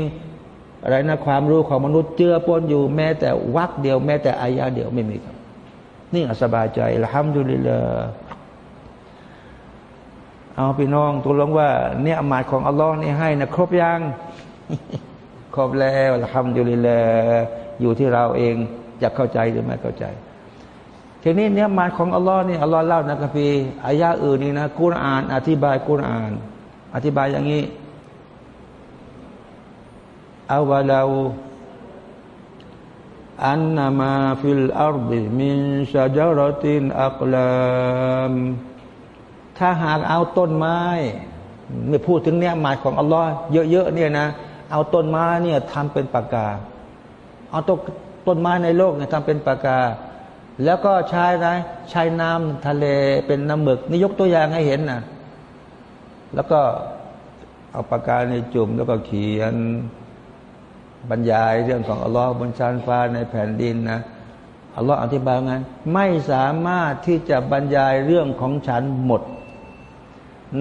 อะไรนะความรู้ของมนุษย์เจือปนอยู่แม้แต่วักเดียว แม้แต่อายาเดียวไม่มีครับนี่อสบายใจละฮัมดุลิลลาเอาพี่น้องตัวลงว่า เนี่ยหมายของอัลลอฮ์นี่ให้นะครบยังครบแล้วالحمد لله อยู่ที่เราเองจะเข้าใจหรือไม่เข้าใจทีนี้ نعمة ของอัลลอฮ์นี่อัลลอฮ์เล่านะครับพี่อายะอื่นนี่นะกุรอาน อธิบายกุรอาน อธิบายอย่างนี้ ولو أن ما في الأرض منชาจารตินอักลามถ้าหากเอาต้นไม้เมื่อพูดถึงเนี่ยหมายของอัลลอฮ์เยอะๆเนี่ยนะเอาต้นไม้เนี่ยทำเป็นปากกา เอาต้นต้นไม้ในโลกเนี่ยทำเป็นปากกา แล้วก็ใช้ไรใช้น้ำทะเลเป็นน้ำหมึกนี่ยกตัวอย่างให้เห็นนะแล้วก็เอาปากกาในจุ่มแล้วก็เขียน บรรยายเรื่องของอัลลอฮ์บนชั้นฟ้าในแผ่นดินนะอัลลอฮ์อธิบายงั้นไม่สามารถที่จะบรรยายเรื่องของฉันหมด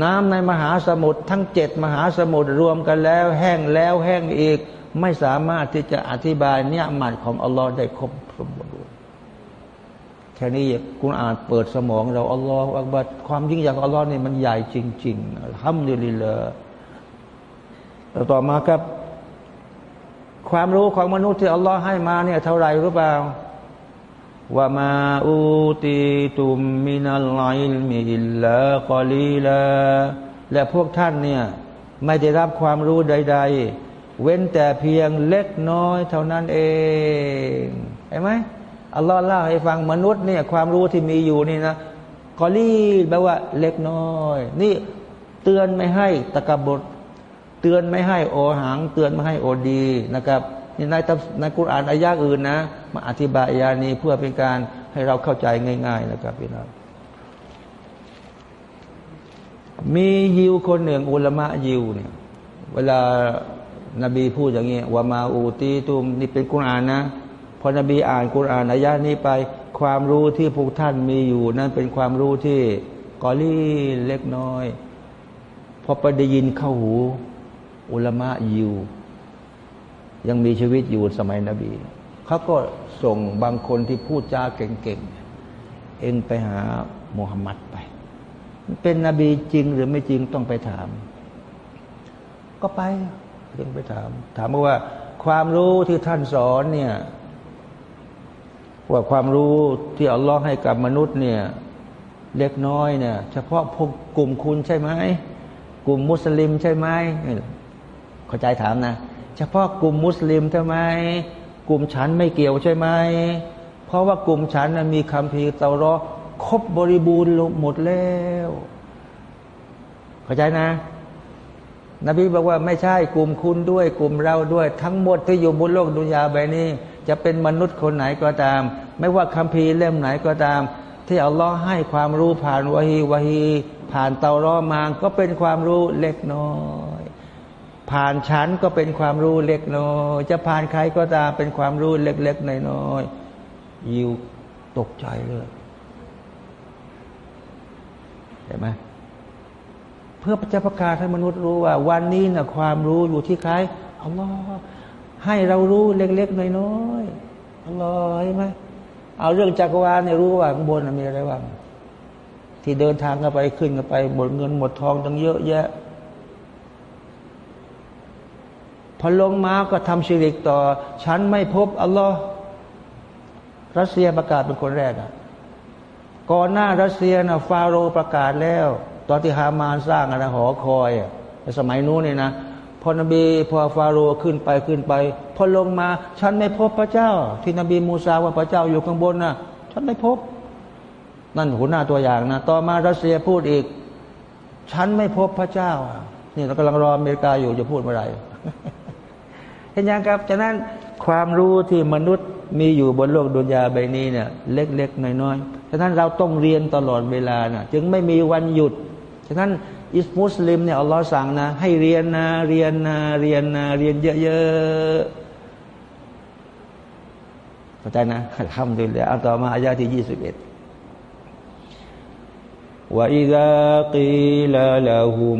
น้ำในมหาสมุทรทั้งเจ็ดมหาสมุทรรวมกันแล้ว แห้งแล้วแห้งอีก ไม่สามารถที่จะอธิบายเนี่ยหมัดของอัลลอฮ์ได้ครบสมบูรณ์แค่นี้คุณอ่านเปิดสมองเราอัลลอฮฺอักบัดความยิ่งใหญ่ของอัลลอฮ์นี่มันใหญ่จริงๆทำดีลิละแล้วต่อมาครับ ความรู้ของมนุษย์ที่อัลลอฮ์ให้มาเนี่ยเท่าไรรู้เปล่าว่ามาอูติตุมมินัลไลมิอิลลากอลีลาและพวกท่านเนี่ยไม่ได้รับความรู้ใด ๆ เว้นแต่เพียงเล็กน้อยเท่านั้นเองเห็นไหมอัลลอฮ์เล่าให้ฟังมนุษย์เนี่ยความรู้ที่มีอยู่นี่นะกอลีแปลว่าเล็กน้อย นี่เตือนไม่ให้ตะกบด เตือนไม่ให้โอหัง เตือนไม่ให้โอดีนะครับนี่ในในกุรอานอายะอื่นนะ มาอธิบายอายานี้เพื่อเป็นการให้เราเข้าใจง่าย ๆ นะครับพี่น้องมียิวคนหนึ่งอุลมะยิวเนี่ยเวลานบีพูดอย่างนี้ว่ามาอูตีตุมนี่เป็นกุรอานนะพอนบีอ่านกุรอานอายานี้ไป ความรู้ที่พวกท่านมีอยู่ นั้นเป็นความรู้ที่กอลี่เล็กน้อยพอไปได้ยินเข้าหู อุลมะยิว ยังมีชีวิตอยู่สมัยนบีเขาก็ส่งบางคนที่พูดจาเก่งๆ เอ็นไปหาโมฮัมหมัดไป เป็นนบีจริงหรือไม่จริงต้องไปถาม ก็ไปเอ็นไปถาม ถามว่าความรู้ที่ท่านสอนเนี่ยว่าความรู้ที่อัลลอฮ์ให้กับมนุษย์เนี่ยเล็กน้อยเนี่ยเฉพาะพวกกลุ่มคุณใช่ไหมกลุ่มมุสลิมใช่ไหม เข้าใจถามนะ เฉพาะกลุ่มมุสลิมใช่ไหมกลุ่มฉันไม่เกี่ยวใช่ไหมเพราะว่ากลุ่มฉันนะมีคำพีเตารอครบบริบูรณ์หมดแล้ว เข้าใจนะ นบีบอกว่าไม่ใช่กลุ่มคุณด้วย กลุ่มเราด้วย ทั้งหมดที่อยู่บนโลกดุนยาใบนี้ จะเป็นมนุษย์คนไหนก็ตาม ไม่ว่าคัมภีร์เล่มไหนก็ตาม ที่อัลลอฮ์ให้ความรู้ผ่านวะฮีวะฮีผ่านเตารอมาก็เป็นความรู้เล็กน้อย ผ่านฉันก็เป็นความรู้เล็กน้อยจะผ่านใครก็ตามเป็นความรู้เล็กๆน้อยๆยิวตกใจเลยเห็นไหมเพื่อจะประกาศให้มนุษย์รู้ว่า วันนี้นะความรู้อยู่ที่ใครอัลลอฮ์ให้เรารู้เล็กๆน้อยๆอร่อยไหมเอาเรื่องจักรวาลเนี่ยรู้ว่าข้างบนมีอะไรบ้างที่เดินทางกันไปขึ้นกันไปหมดเงินหมดทองตั้งเยอะแยะ พอลงมาก็ทำชิริกต่อ ฉันไม่พบอัลลอฮ์รัสเซียประกาศเป็นคนแรกอะก่อนหน้ารัสเซียนะฟาโรประกาศแล้ว ตอนที่ฮามานสร้างอะไรหอคอยในสมัยนู้นเนี่ยนะพอนบีพอฟาโรขึ้นไปขึ้นไป พอลงมา ฉันไม่พบพระเจ้า ที่นบีมูซาว่าพระเจ้าอยู่ข้างบนนะ่ะฉันไม่พบ นั่นหัวหน้าตัวอย่างนะ ต่อมารัสเซียพูดอีก ฉันไม่พบพระเจ้า นี่เรากำลังรออเมริกาอยู่จะพูดเมื่อไหร่ เห็นยังครับ ฉะนั้นความรู้ที่มนุษย์มีอยู่บนโลกดุนยาใบนี้เนี่ย เล็กๆน้อยๆฉะนั้นเราต้องเรียนตลอดเวลานะจึงไม่มีวันหยุด ฉะนั้นอิสมุสลิมเนี่ยอัลลอฮ์สั่งนะ ให้เรียนนะเรียนนะเรียนนะเรียนเยอะๆเข้าใจนะทำดีเลยอัลต่อมาอายาที่ยี่สิบเอ็ด وإذا قيل لهم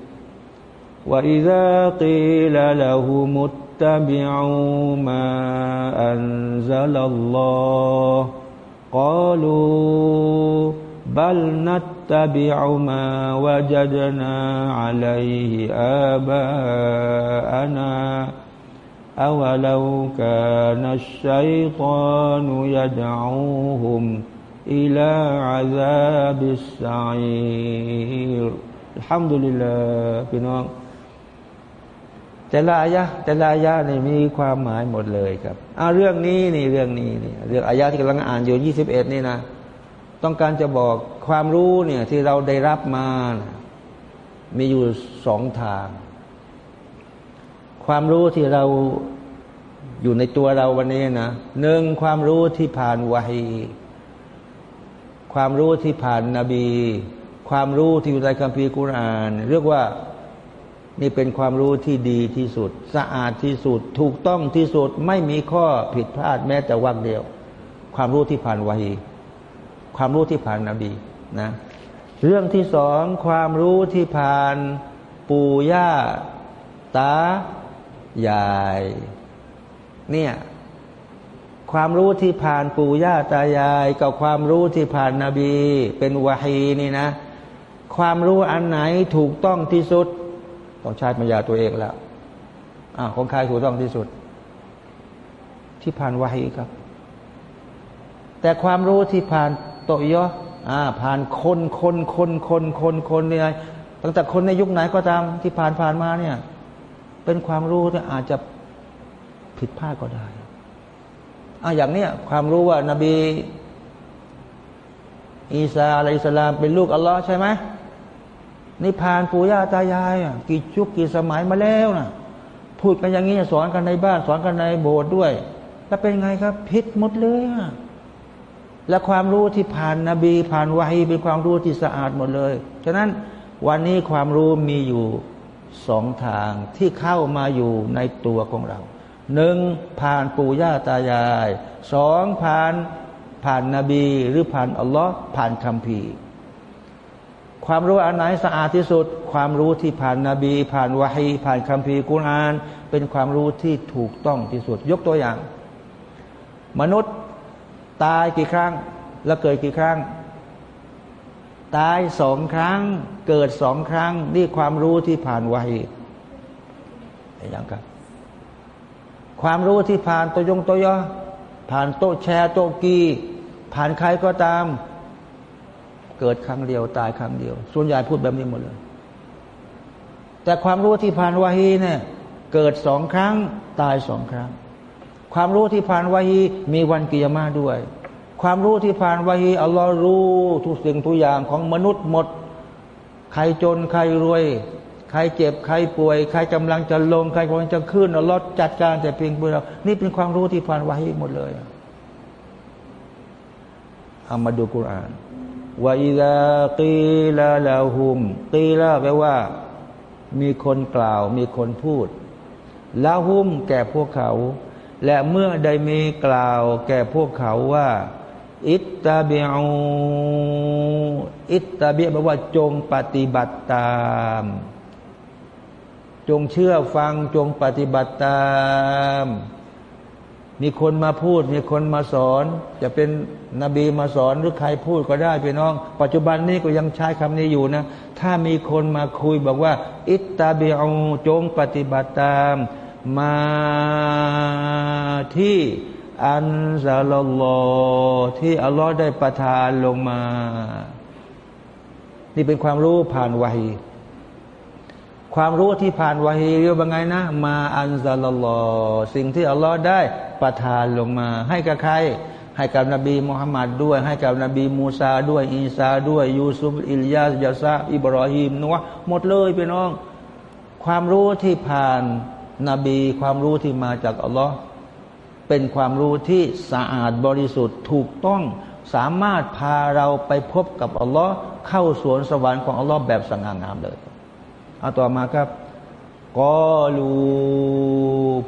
وإذا قيل لهم اتبعوا ما أنزل الله قالوا بل نتبع ما وجدنا عليه آباءنا أولو كان الشيطان يدعوهم إلى عذاب السعير الحمد لله พี่น้อง แต่ละอายะแต่ละอายะนี่มีความหมายหมดเลยครับเอาเรื่องนี้นี่เรื่องนี้นี่เรื่องอายะที่กำลังอ่านอยู่ยี่สิบเอ็ดนี่นะ ต้องการจะบอกความรู้เนี่ยที่เราได้รับมานะมีอยู่สองทาง ความรู้ที่เราอยู่ในตัวเราวันนี้นะหนึ่งความรู้ที่ผ่านวะฮีความรู้ที่ผ่านนาบี ความรู้ที่อยู่ในคัมภีร์กุรอาน เรียกว่า นี่เป็นความรู้ที่ดีที่สุด สะอาดที่สุด ถูกต้องที่สุด ไม่มีข้อผิดพลาดแม้แต่วักเดียว ความรู้ที่ผ่านวะฮีความรู้ที่ผ่านนบีนะ เรื่องที่สองความรู้ที่ผ่านปู่ย่าตายาย เนี่ยความรู้ที่ผ่านปู่ย่าตายาย กับความรู้ที่ผ่านนาบี เป็นวาฮีนี่นะ ความรู้อันไหนถูกต้องที่สุด ต้องใช้ปัญญาตัวเองแล้วอ่าของใครถูกต้องที่สุด ที่ผ่านวาฮีครับ แต่ความรู้ที่ผ่านโตยออ่าผ่านคนคนคนคนคนคนเนี่ยตั้งแต่คนในยุคไหนก็ตามที่ผ่านผ่านมาเนี่ย เป็นความรู้ที่อาจจะผิดพลาดก็ได้อะอย่างเนี้ยความรู้ว่านาบี อีสาอะลัยสลามเป็นลูกอัลลอฮ์ใช่ไหม นิพานปู่ย่าตายายกี่ชุกกี่สมัยมาแล้วนะพูดกันอย่างนี้สอนกันในบ้าน สอนกันในโบสถ์ด้วย แล้วเป็นไงครับผิดหมดเลยและความรู้ที่ผ่านนาบี ผ่านวาฮีเป็นความรู้ที่สะอาดหมดเลย ฉะนั้นวันนี้ความรู้มีอยู่สองทางที่เข้ามาอยู่ในตัวของเราหนึ่งผ่านปู่ย่าตายายสองผ่านผ่านนาบีหรือผ่านอัลลอฮ์ผ่านคำพี ความรู้อันไหนสะอาดที่สุด ความรู้ที่ผ่านนาบี ผ่านวะฮีผ่านคำพีร์กุรอาน เป็นความรู้ที่ถูกต้องที่สุด ยกตัวอย่าง มนุษย์ตายกี่ครั้ง แล้วเกิดกี่ครั้ง ตายสองครั้ง เกิดสองครั้ง นี่ความรู้ที่ผ่านวะฮีอย่างครับความรู้ที่ผ่านตัวยงตัวยอผ่านโตแชร์โตกีผ่านใครก็ตาม เกิดครั้งเดียวตายครั้งเดียว ส่วนใหญ่พูดแบบนี้หมดเลย แต่ความรู้ที่ผ่านวาฮีเนี่ยเกิดสองครั้งตายสองครั้ง ความรู้ที่ผ่านวาฮีมีวันกิยามาด้วย ความรู้ที่ผ่านวาฮีอัลลอฮ์รู้ทุกสิ่งทุกอย่างของมนุษย์หมด ใครจนใครรวย ใครเจ็บใครป่วย ใครกำลังจะลง ใครกำลังจะขึ้นเราลดจัดการแต่เพียงเพื่อเรานี่เป็นความรู้ที่ผ่านวาฮีหมดเลยเอามาดูกุรอาน วาอิดากีลาลาหุมกีลาแปลว่า มีคนกล่าวมีคนพูดลาหุมแก่พวกเขา และเมื่อได้มีกล่าว แก่พวกเขาว่า อิตตาเบียอิตตาเบียแปลว่าจงปฏิบัติตาม จงเชื่อฟังจงปฏิบัติตาม มีคนมาพูด มีคนมาสอน จะเป็นนบีมาสอนหรือใครพูดก็ได้พี่น้อง ปัจจุบันนี้ก็ยังใช้คำนี้อยู่นะ ถ้ามีคนมาคุยบอกว่า อิตตาบิอูจงปฏิบัติตาม มาที่อันซาลลอที่อัลลอฮ์ได้ประทานลงมา นี่เป็นความรู้ผ่านวาฮี ความรู้ที่ผ่านวาฮีเรียกว่าไงนะ มาอันซาลลอสิ่งที่อัลลอฮ์ได้ประทานลงมา ให้กับใคร ให้กับนบีมุฮัมมัดด้วย ให้กับนบีมูซาด้วย อีสาด้วย ยูซุฟอิลยาสยาซาอิบรอฮิมนัวหมดเลยพี่น้อง ความรู้ที่ผ่านนบี ความรู้ที่มาจากอัลลอฮ์เป็นความรู้ที่สะอาดบริสุทธิ์ถูกต้องสามารถพาเราไปพบกับอัลลอฮ์เข้าสวนสวรรค์ของอัลลอฮ์แบบสง่างามเลย เอาต่อมาครับกอลู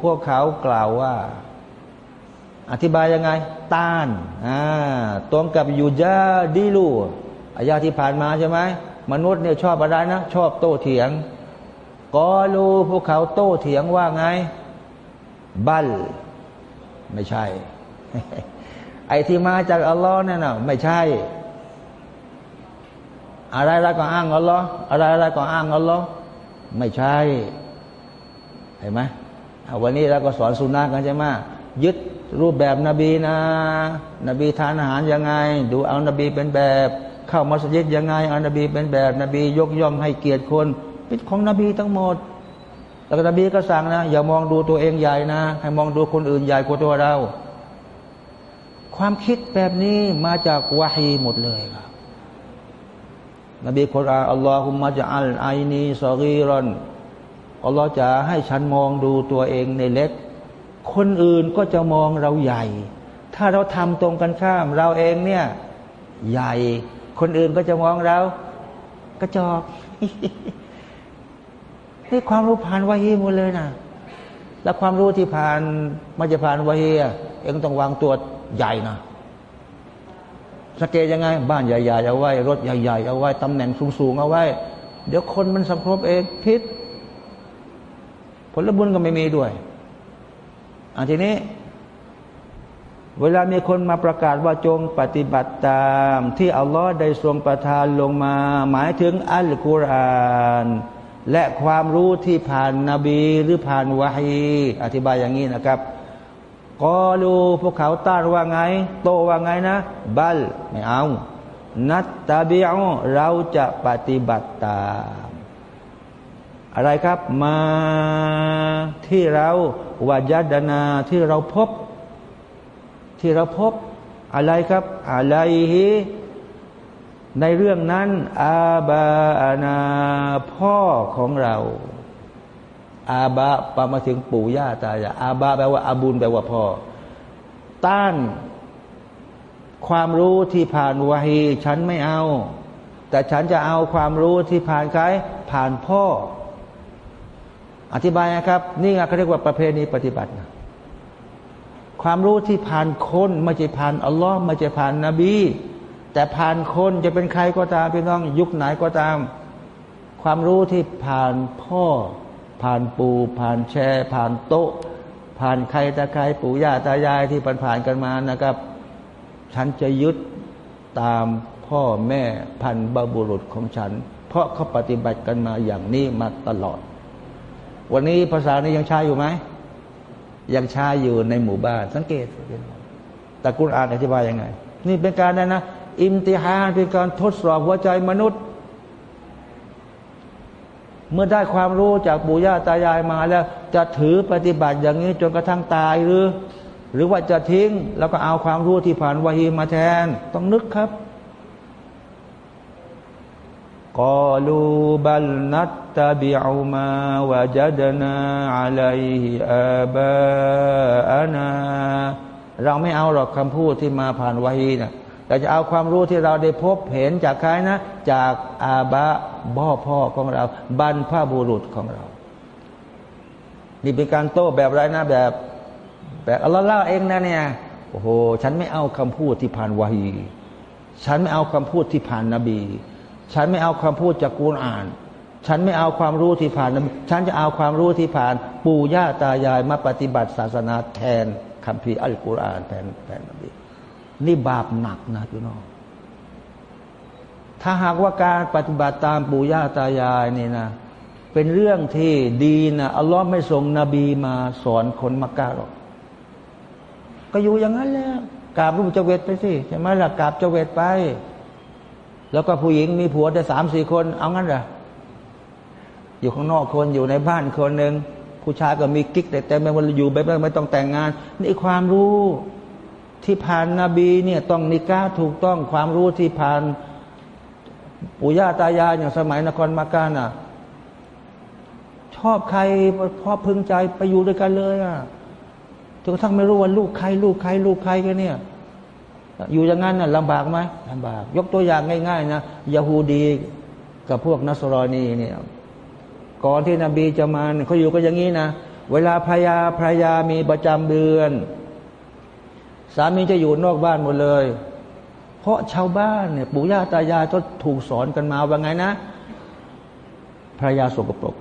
พวกเขากล่าวว่า อธิบายยังไง ต้านอ่าตรงกับยูจาดีลูอายาที่ผ่านมาใช่ไหมมนุษย์เนี่ยชอบอะไรนะ ชอบโต้เถียงกอลูพวกเขาโต้เถียงว่าไง บัล ไม่ใช่ ไอที่มาจากอัลลอฮ์เนี่ยนะไม่ใช่ อะไรอะไรก็อ้างอัลลอฮ์อะไรอะไรก็อ้างอัลลอฮ์ ไม่ใช่เห็นไหมวันนี้เราก็สอนสุนัขกันใช่ไหมยึดรูปแบบนบีนะ นบีทานอาหารยังไง ดูเอานบีเป็นแบบ เข้ามัสยิดยังไง เอานบีเป็นแบบ นบียกย่องให้เกียรติคนเป็นของนบีทั้งหมดแล้วนบีก็สั่งนะ อย่ามองดูตัวเองใหญ่นะ ให้มองดูคนอื่นใหญ่กว่าตัวเรา ความคิดแบบนี้มาจากวาฮีหมดเลยครับ นบีคุรานอัลลอฮุมะจะอัลไอนีซอกีรอนอัลลอฮ์จะให้ฉันมองดูตัวเองในเล็ก คนอื่นก็จะมองเราใหญ่ ถ้าเราทำตรงกันข้าม เราเองเนี่ย ใหญ่ คนอื่นก็จะมองเรากระจอกนี่ความรู้ผ่านวาฮีหมดเลยนะแล้วความรู้ที่ผ่านมาจะผ่านวาฮีเองต้องวางตัวใหญ่นะ สเกตยังไง บ้านใหญ่ๆเอาไว้ รถใหญ่ๆเอาไว้ตำแหน่งสูงๆเอาไว้ เดี๋ยวคนมันสังคมเองพิษ ผลบุญก็ไม่มีด้วยอันทีนี้ เวลามีคนมาประกาศว่าจงปฏิบัติตาม ที่อัลลอฮ์ได้ทรงประทานลงมา หมายถึงอัลกุรอานและความรู้ที่ผ่านนาบีหรือผ่านวาฮีอธิบายอย่างนี้นะครับ กอลูพวกเขาต้านว่าไง โตว่าไงนะ บัลไม่เอา นัตตาบิอเราจะปฏิบัติตามอะไรครับมาที่เราวาจดนาที่เราพบ ที่เราพบ อะไรครับอะไรฮีในเรื่องนั้น อาบาอานาพ่อของเรา อาบาปามาถึงปู่ย่าตายายอาบาแปลว่าอาบุญแปลว่าพ่อ ต้าน ความรู้ที่ผ่านวาฮีฉันไม่เอา แต่ฉันจะเอาความรู้ที่ผ่านใครผ่านพ่อ อธิบายนะครับ นี่เขาเรียกว่าประเพณีปฏิบัตินะความรู้ที่ผ่านคนไม่ใช่ผ่านอัลลอฮ์ไม่ใช่ผ่านนบี แต่ผ่านคนจะเป็นใครก็ตามพี่น้องยุคไหนก็ตาม ความรู้ที่ผ่านพ่อ ผ่านปู่ผ่านแชร์ผ่านโต๊ะ ผ่านใครตาใครปู่ย่าตายายที่ผ่านผ่านกันมานะครับ ฉันจะยึดตามพ่อแม่พันบบุรุษของฉัน เพราะเขาปฏิบัติกันมาอย่างนี้มาตลอด วันนี้ภาษานี้ยังใช้อยู่ไหมยังใช้อยู่ในหมู่บ้าน สังเกตแต่กุณอ่านอธิบายยังไง นี่เป็นการนะนะ อิมติฮานเป็นการทดสอบหัวใจมนุษย์ เมื่อได้ความรู้จากปู่ย่าตายายมาแล้ว จะถือปฏิบัติอย่างนี้จนกระทั่งตายหรือ หรือว่าจะทิ้ง แล้วก็เอาความรู้ที่ผ่านวาฮีมาแทน ต้องนึกครับกอลูบัลนัตตบิอูมาวะจัดนาอะลัยฮิอาบาอานาเราไม่เอาหรอกคำพูดที่มาผ่านวาฮีนะ เราจะเอาความรู้ที่เราได้พบเห็นจากใครนะ จากอาบะบ่อพ่อของเราบรรพบุรุษของเรา นี่เป็นการโต้แบบไรนะแบบ แบบอัลลอเล่าเองนะเนี่ยโอ้โหฉันไม่เอาคำพูดที่ผ่านวาฮีฉันไม่เอาคำพูดที่ผ่านนบี ฉันไม่เอาคำพูดจากกูรอ่าน ฉันไม่เอาความรู้ที่ผ่าน ฉันจะเอาความรู้ที่ผ่าน ปู่ย่าตายายมาปฏิบัติศาสนาแทนคำพีอัลกุรอานแผ่นแผ่นนบี นี่บาปหนักนะพี่น้อง ถ้าหากว่าการปฏิบัติตามปู่ย่าตายายนี่นะ เป็นเรื่องที่ดีนะอัลลอฮ์ไม่ส่งนบีมาสอนคนมักกะหรอก ก็อยู่อย่างนั้นแหละกราบรูปเจเวตไปสิใช่ไหมล่ะกราบเจเวตไป แล้วก็ผู้หญิงมีผัวแต่สามสี่คน เอางั้นเหรออยู่ข้างนอกคนอยู่ในบ้านคนหนึ่งผู้ชายก็มีกิ๊กแต่แต่ไม่วันอยู่แบบไม่ต้องแต่งงาน นี่ความรู้ ที่ผ่านนาบีเนี่ยต้องนิก้าถูกต้องความรู้ที่ผ่านปู่ย่าตายายอย่างสมัยนครมาการน่ะ ชอบใครพอพึงใจไปอยู่ด้วยกันเลยอะจนกระทั่งไม่รู้ว่าลูกใคร ลูกใคร ลูกใครกันเนี่ย อยู่อย่างนั้นน่ะลำบากไหมลำบาก ยกตัวอย่างง่าย ๆ นะยาฮูดีกับพวกนัสรอนีเนี่ยก่อนที่นบีจะมาเขาอยู่ก็อย่างนี้นะ เวลาภรรยาภรรยามีประจำเดือน สามีจะอยู่นอกบ้านหมดเลย เพราะชาวบ้านเนี่ยปู่ย่าตายายก็ถูกสอนกันมาว่าไงนะภรรยาสกปรก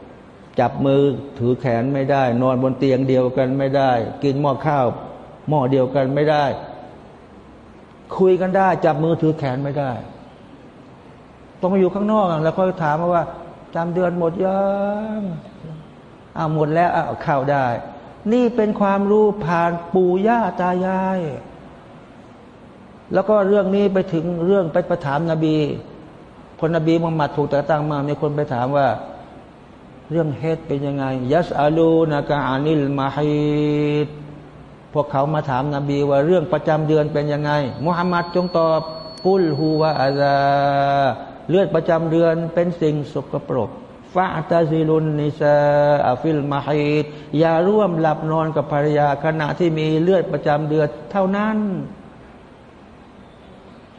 จับมือถือแขนไม่ได้ นอนบนเตียงเดียวกันไม่ได้ กินหม้อข้าว หม้อเดียวกันไม่ได้ คุยกันได้ จับมือถือแขนไม่ได้ ต้องมาอยู่ข้างนอกแล้วค่อยถามว่าจำเดือนหมดยังอ้าวหมดแล้วอ้าวเข้าได้ นี่เป็นความรู้ผ่านปู่ย่าตายาย แล้วก็เรื่องนี้ไปถึงเรื่องไปประถามนบีคนนบีมุฮัมมัดถูกแต่ตั้งมา มีคนไปถามว่า เรื่องเฮตเป็นยังไง ยัสอาลูนากาอานิลมาฮิดพวกเขามาถามนาบีว่าเรื่องประจำเดือนเป็นยังไง มุฮัมมัดจงตอบกุลฮูวาอาซาเลือดประจำเดือนเป็นสิ่งสกปรก ฟาตาซิลุนนิซาอาฟิลมาฮิดอย่าร่วมหลับนอนกับภรรยาขณะที่มีเลือดประจำเดือนเท่านั้น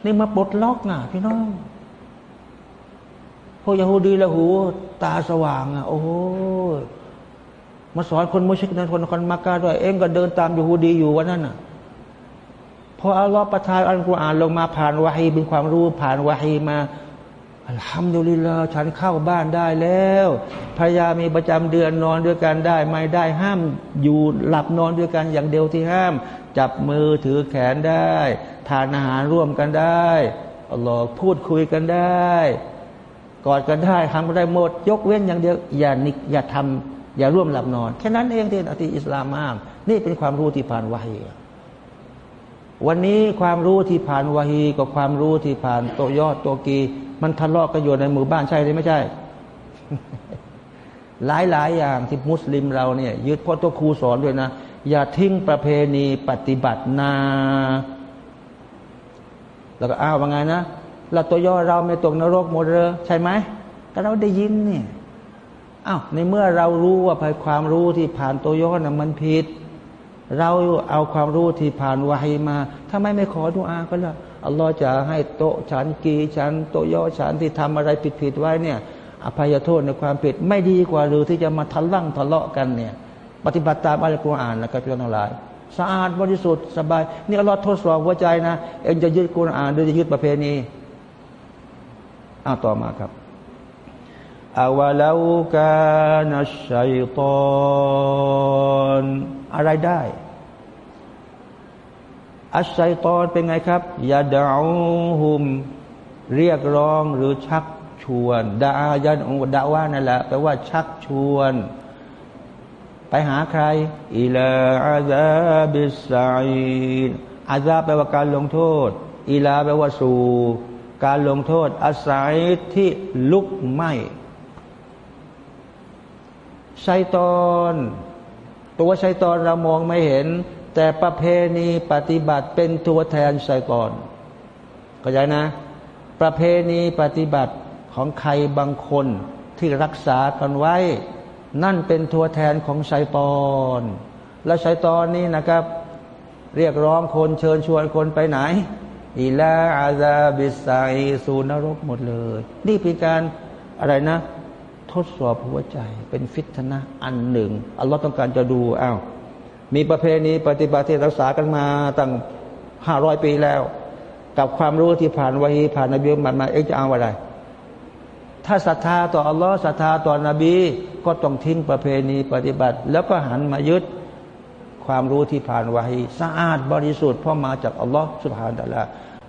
นี่มาปลดล็อกน่ะพี่น้องพวกยาฮูดีละหู ตาสว่างอะ โอ้โหมาสอนคนมุชิกนั้นคนคนมักกะด้วย เองก็เดินตามยาฮูดีอยู่วันนั้นน่ะพออัลลอฮ์ประทานอัลกุรอานลงมาผ่านวะฮีเป็นความรู้ผ่านวะฮีมา อัลฮัมดุลิลลาฉันเข้าบ้านได้แล้วภรรยามีประจำเดือนนอนด้วยกันได้ ไม่ได้ห้ามอยู่หลับนอนด้วยกันอย่างเดียวที่ห้าม จับมือถือแขนได้ทานอาหารร่วมกันได้อัลลอฮ์พูดคุยกันได้กอดกันได้ทำกันได้หมด ยกเว้นอย่างเดียวอย่านิกอย่าทำอย่าร่วมหลับนอน แค่นั้นเองที่อติอิสลามอ้างนี่เป็นความรู้ที่ผ่านวะฮีวันนี้ความรู้ที่ผ่านวะฮีกับความรู้ที่ผ่านโตยอดโตกี มันทะเลาะกันอยู่ในหมู่บ้านใช่หรือไม่ใช่ หลายหลายอย่างที่มุสลิมเราเนี่ย ยึดพ่อตัวครูสอนด้วยนะ อย่าทิ้งประเพณีปฏิบัตินา แล้วก็อ้าวว่าไงนะเราตัวย่อเราไม่ตกนรกหมดเลยใช่ไหมก็เราได้ยินเนี่ยอ้าวในเมื่อเรารู้ว่าภายความรู้ที่ผ่านตัวย่อนะ่ะมันผิด เราเอาความรู้ที่ผ่านวาฮีมาถ้าไม่ไม่ขอดุอาก็แล้ว อัลลอฮ์จะให้โตฉันกีฉันโตย่อฉันที่ทำอะไรผิดๆไว้เนี่ย อภัยโทษในความผิดไม่ดีกว่าหรือที่จะมาทะลั่งทะเลาะกันเนี่ย ปฏิบัติตามอัลกุรอานนะครับพี่น้องหลายสะอาดบริสุทธิ์สบายนี่อัลลอฮ์ทดสอบหัวใจนะ เองจะยึดกุรอานหรือจะยึดประเพณีอ้าวต่อมาครับอาวะลาวกานัชชัยตอนอะไรได้ อัชชัยตอนเป็นไงครับยาดาหุม เรียกร้องหรือชักชวนดายันองดาว่านั่นแหละแปลว่าชักชวน ไปหาใครอิลาอาซาบิสัยอาซาแปลว่าการลงโทษอิลาแปลว่าสู่ การลงโทษ อาศัยที่ลุกไหม้ชัยตอน ตัวชัยตอนเรามองไม่เห็น แต่ประเพณีปฏิบัติเป็นตัวแทนไซตอนเข้าใจนะ ประเพณีปฏิบัติของใครบางคนที่รักษากันไว้ นั่นเป็นตัวแทนของไซตอน และไซตอนนี้นะครับ เรียกร้องคนเชิญชวนคนไปไหนอีลาอาซาบิสไซสูนรกหมดเลย นี่เป็นการอะไรนะ ทดสอบหัวใจเป็นฟิตนะอันหนึ่งอัลลอฮ์ต้องการจะดูอ้าว มีประเพณีปฏิบัติรักษากันมาตั้งห้าร้อยปีแล้ว กับความรู้ที่ผ่านวะฮีผ่านนบีมันมาเอ็กจะเอาอะไร ถ้าศรัทธาต่ออัลลอฮ์ศรัทธาต่อนบีก็ต้องทิ้งประเพณีปฏิบัติ แล้วก็หันมายึดความรู้ที่ผ่านวาฮีสะอาดบริสุทธิ์เพราะมาจากอัลลอฮ์สุบฮานตะลา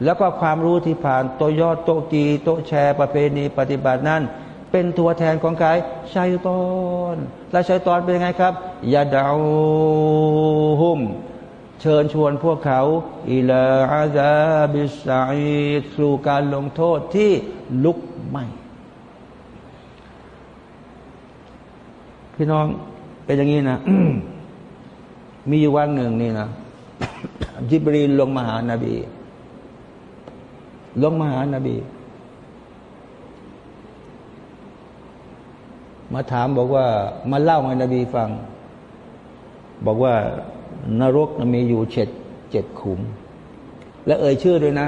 แล้วก็ความรู้ที่ผ่านโตยอดโตกีโตแชร์ประเพณีปฏิบัตินั้น เป็นตัวแทนของใครชัยตอนและชัยตอนเป็นยังไงครับยาดาวหุมเชิญชวนพวกเขาอิลาอาซาบิสัยสู่การลงโทษที่ลุกไหม้พี่น้องเป็นอย่างนี้นะ มีวันหนึ่งนี่นะจิบรีนลงมาหานาบี ลงมาหานาบี มาถามบอกว่ามาเล่าให้นบีฟัง บอกว่านรกมีอยู่เจ็ดเจ็ดขุม และเอ่ยชื่อด้วยนะ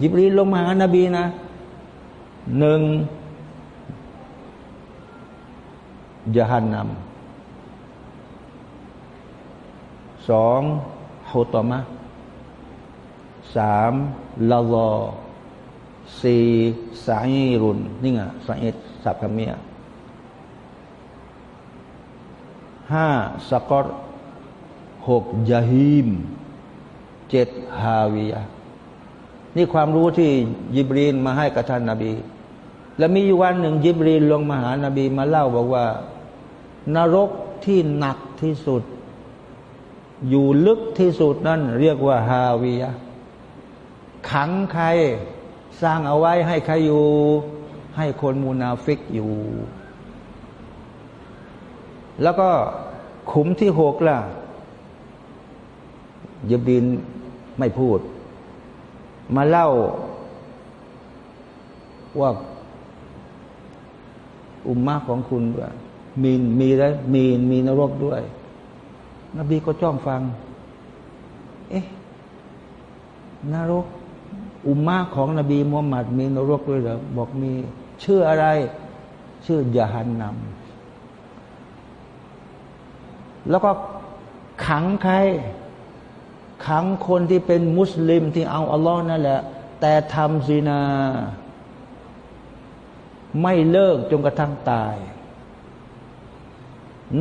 ยิบรีลงมาหานบีนะหนึ่งยะฮันนำสองฮุตมะสามลาลอสี่สายรุนนี่ไงสาอิดสับคำเมีย ห้าสกอรหกยาฮีมเจ็ดฮาวียนี่ความรู้ที่ยิบรีนมาให้กับท่านนาบี และมีวันหนึ่งยิบรีนลงมาหานาบีมาเล่าบอกว่า นรกที่หนักที่สุด อยู่ลึกที่สุดนั่นเรียกว่าฮาวียขังใครสร้างเอาไว้ให้ใครอยู่ ให้คนมูนาฟิกอยู่ แล้วก็ขุมที่หกล่ะยบินไม่พูด มาเล่าว่าอุมมาของคุณด้วยมีมีแล้วมีมีนรกด้วย นบีก็จ้องฟัง เอ๊ะนรก อุมมาของนบีมุฮัมมัดมีนรกด้วยเหรอบอกมี ชื่ออะไร ชื่อยาหันนำ แล้วก็ขังใคร ขังคนที่เป็นมุสลิมที่เอาอัลลอฮ์นั่นแหละ แต่ทำซีนา ไม่เลิกจนกระทั่งตาย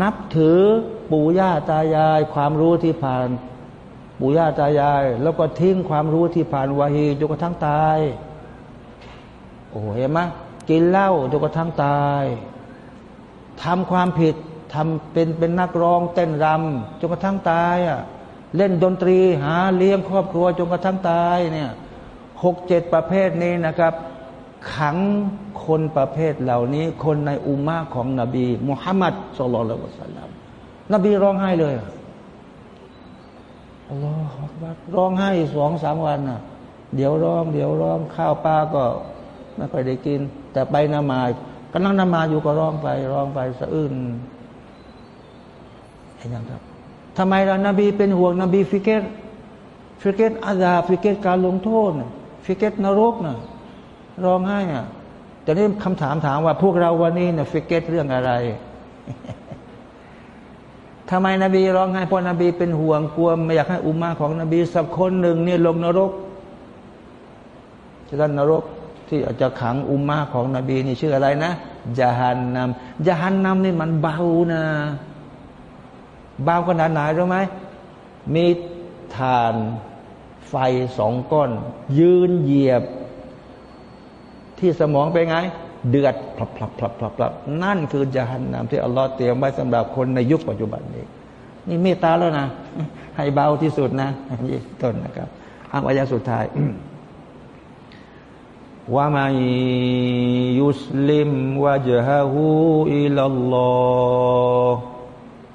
นับถือปู่ย่าตายาย ความรู้ที่ผ่าน ปู่ย่าตายาย แล้วก็ทิ้งความรู้ที่ผ่านวาฮีจนกระทั่งตาย โอ้เห็นไหมกินเหล้าจนกระทั่งตายทำความผิด ทำเป็นเป็นนักร้องเต้นรำจนกระทั่งตายอะเล่นดนตรีหาเลี้ยงครอบครัวจนกระทั่งตายเนี่ยหกเจ็ดประเภทนี้นะครับ ขังคนประเภทเหล่านี้ คนในอุมมาของนบีมุฮัมมัดصلى الله عليه وسلم นบีร้องไห้เลยอัลลอฮฺร้องไห้สองสามวันน่ะ เดี๋ยวร้อง เดี๋ยวร้องข้าวปลาก็ไม่ค่อยได้กิน แต่ไปนมาซกำลังนมาซอยู่ก็ร้องไปร้องไปสะอื้น นะครับทำไมล่ะนบีเป็นห่วงนบีفكر فكر عذاب فكر การลงโทษفكر นรกนะร้องไห้อะแต่นี่คำถามถามว่าพวกเราวันนี้เนี่ยفكر เรื่องอะไรทำไมนบีร้องไห้เพราะนบีเป็นห่วงกลัวไม่อยากให้อุมมาของนบีสักคนหนึ่งเนี่ยลงนรกจะด้านนรกที่อาจจะขังอุมมาของนบีนี่ชื่ออะไรนะجهنم جهنم นี่มันเบานะ บาขนาดไหนรู้ไหมมีฐานไฟสองก้อน ยืนเหยียบ ที่สมองเป็นไง เดือดพลับพลับพลับพลับพลับนั่นคือจหันนำที่อัลลอฮ์เตรียมไว้สำหรับคนในยุคปัจจุบันนี้ นี่เมตตาแล้วนะ ให้เบาที่สุดนะนี่ต้นนะครับอ้างอายาสุดท้ายว่ามายุสลิมวะจฮะฮูอิลลอฮ์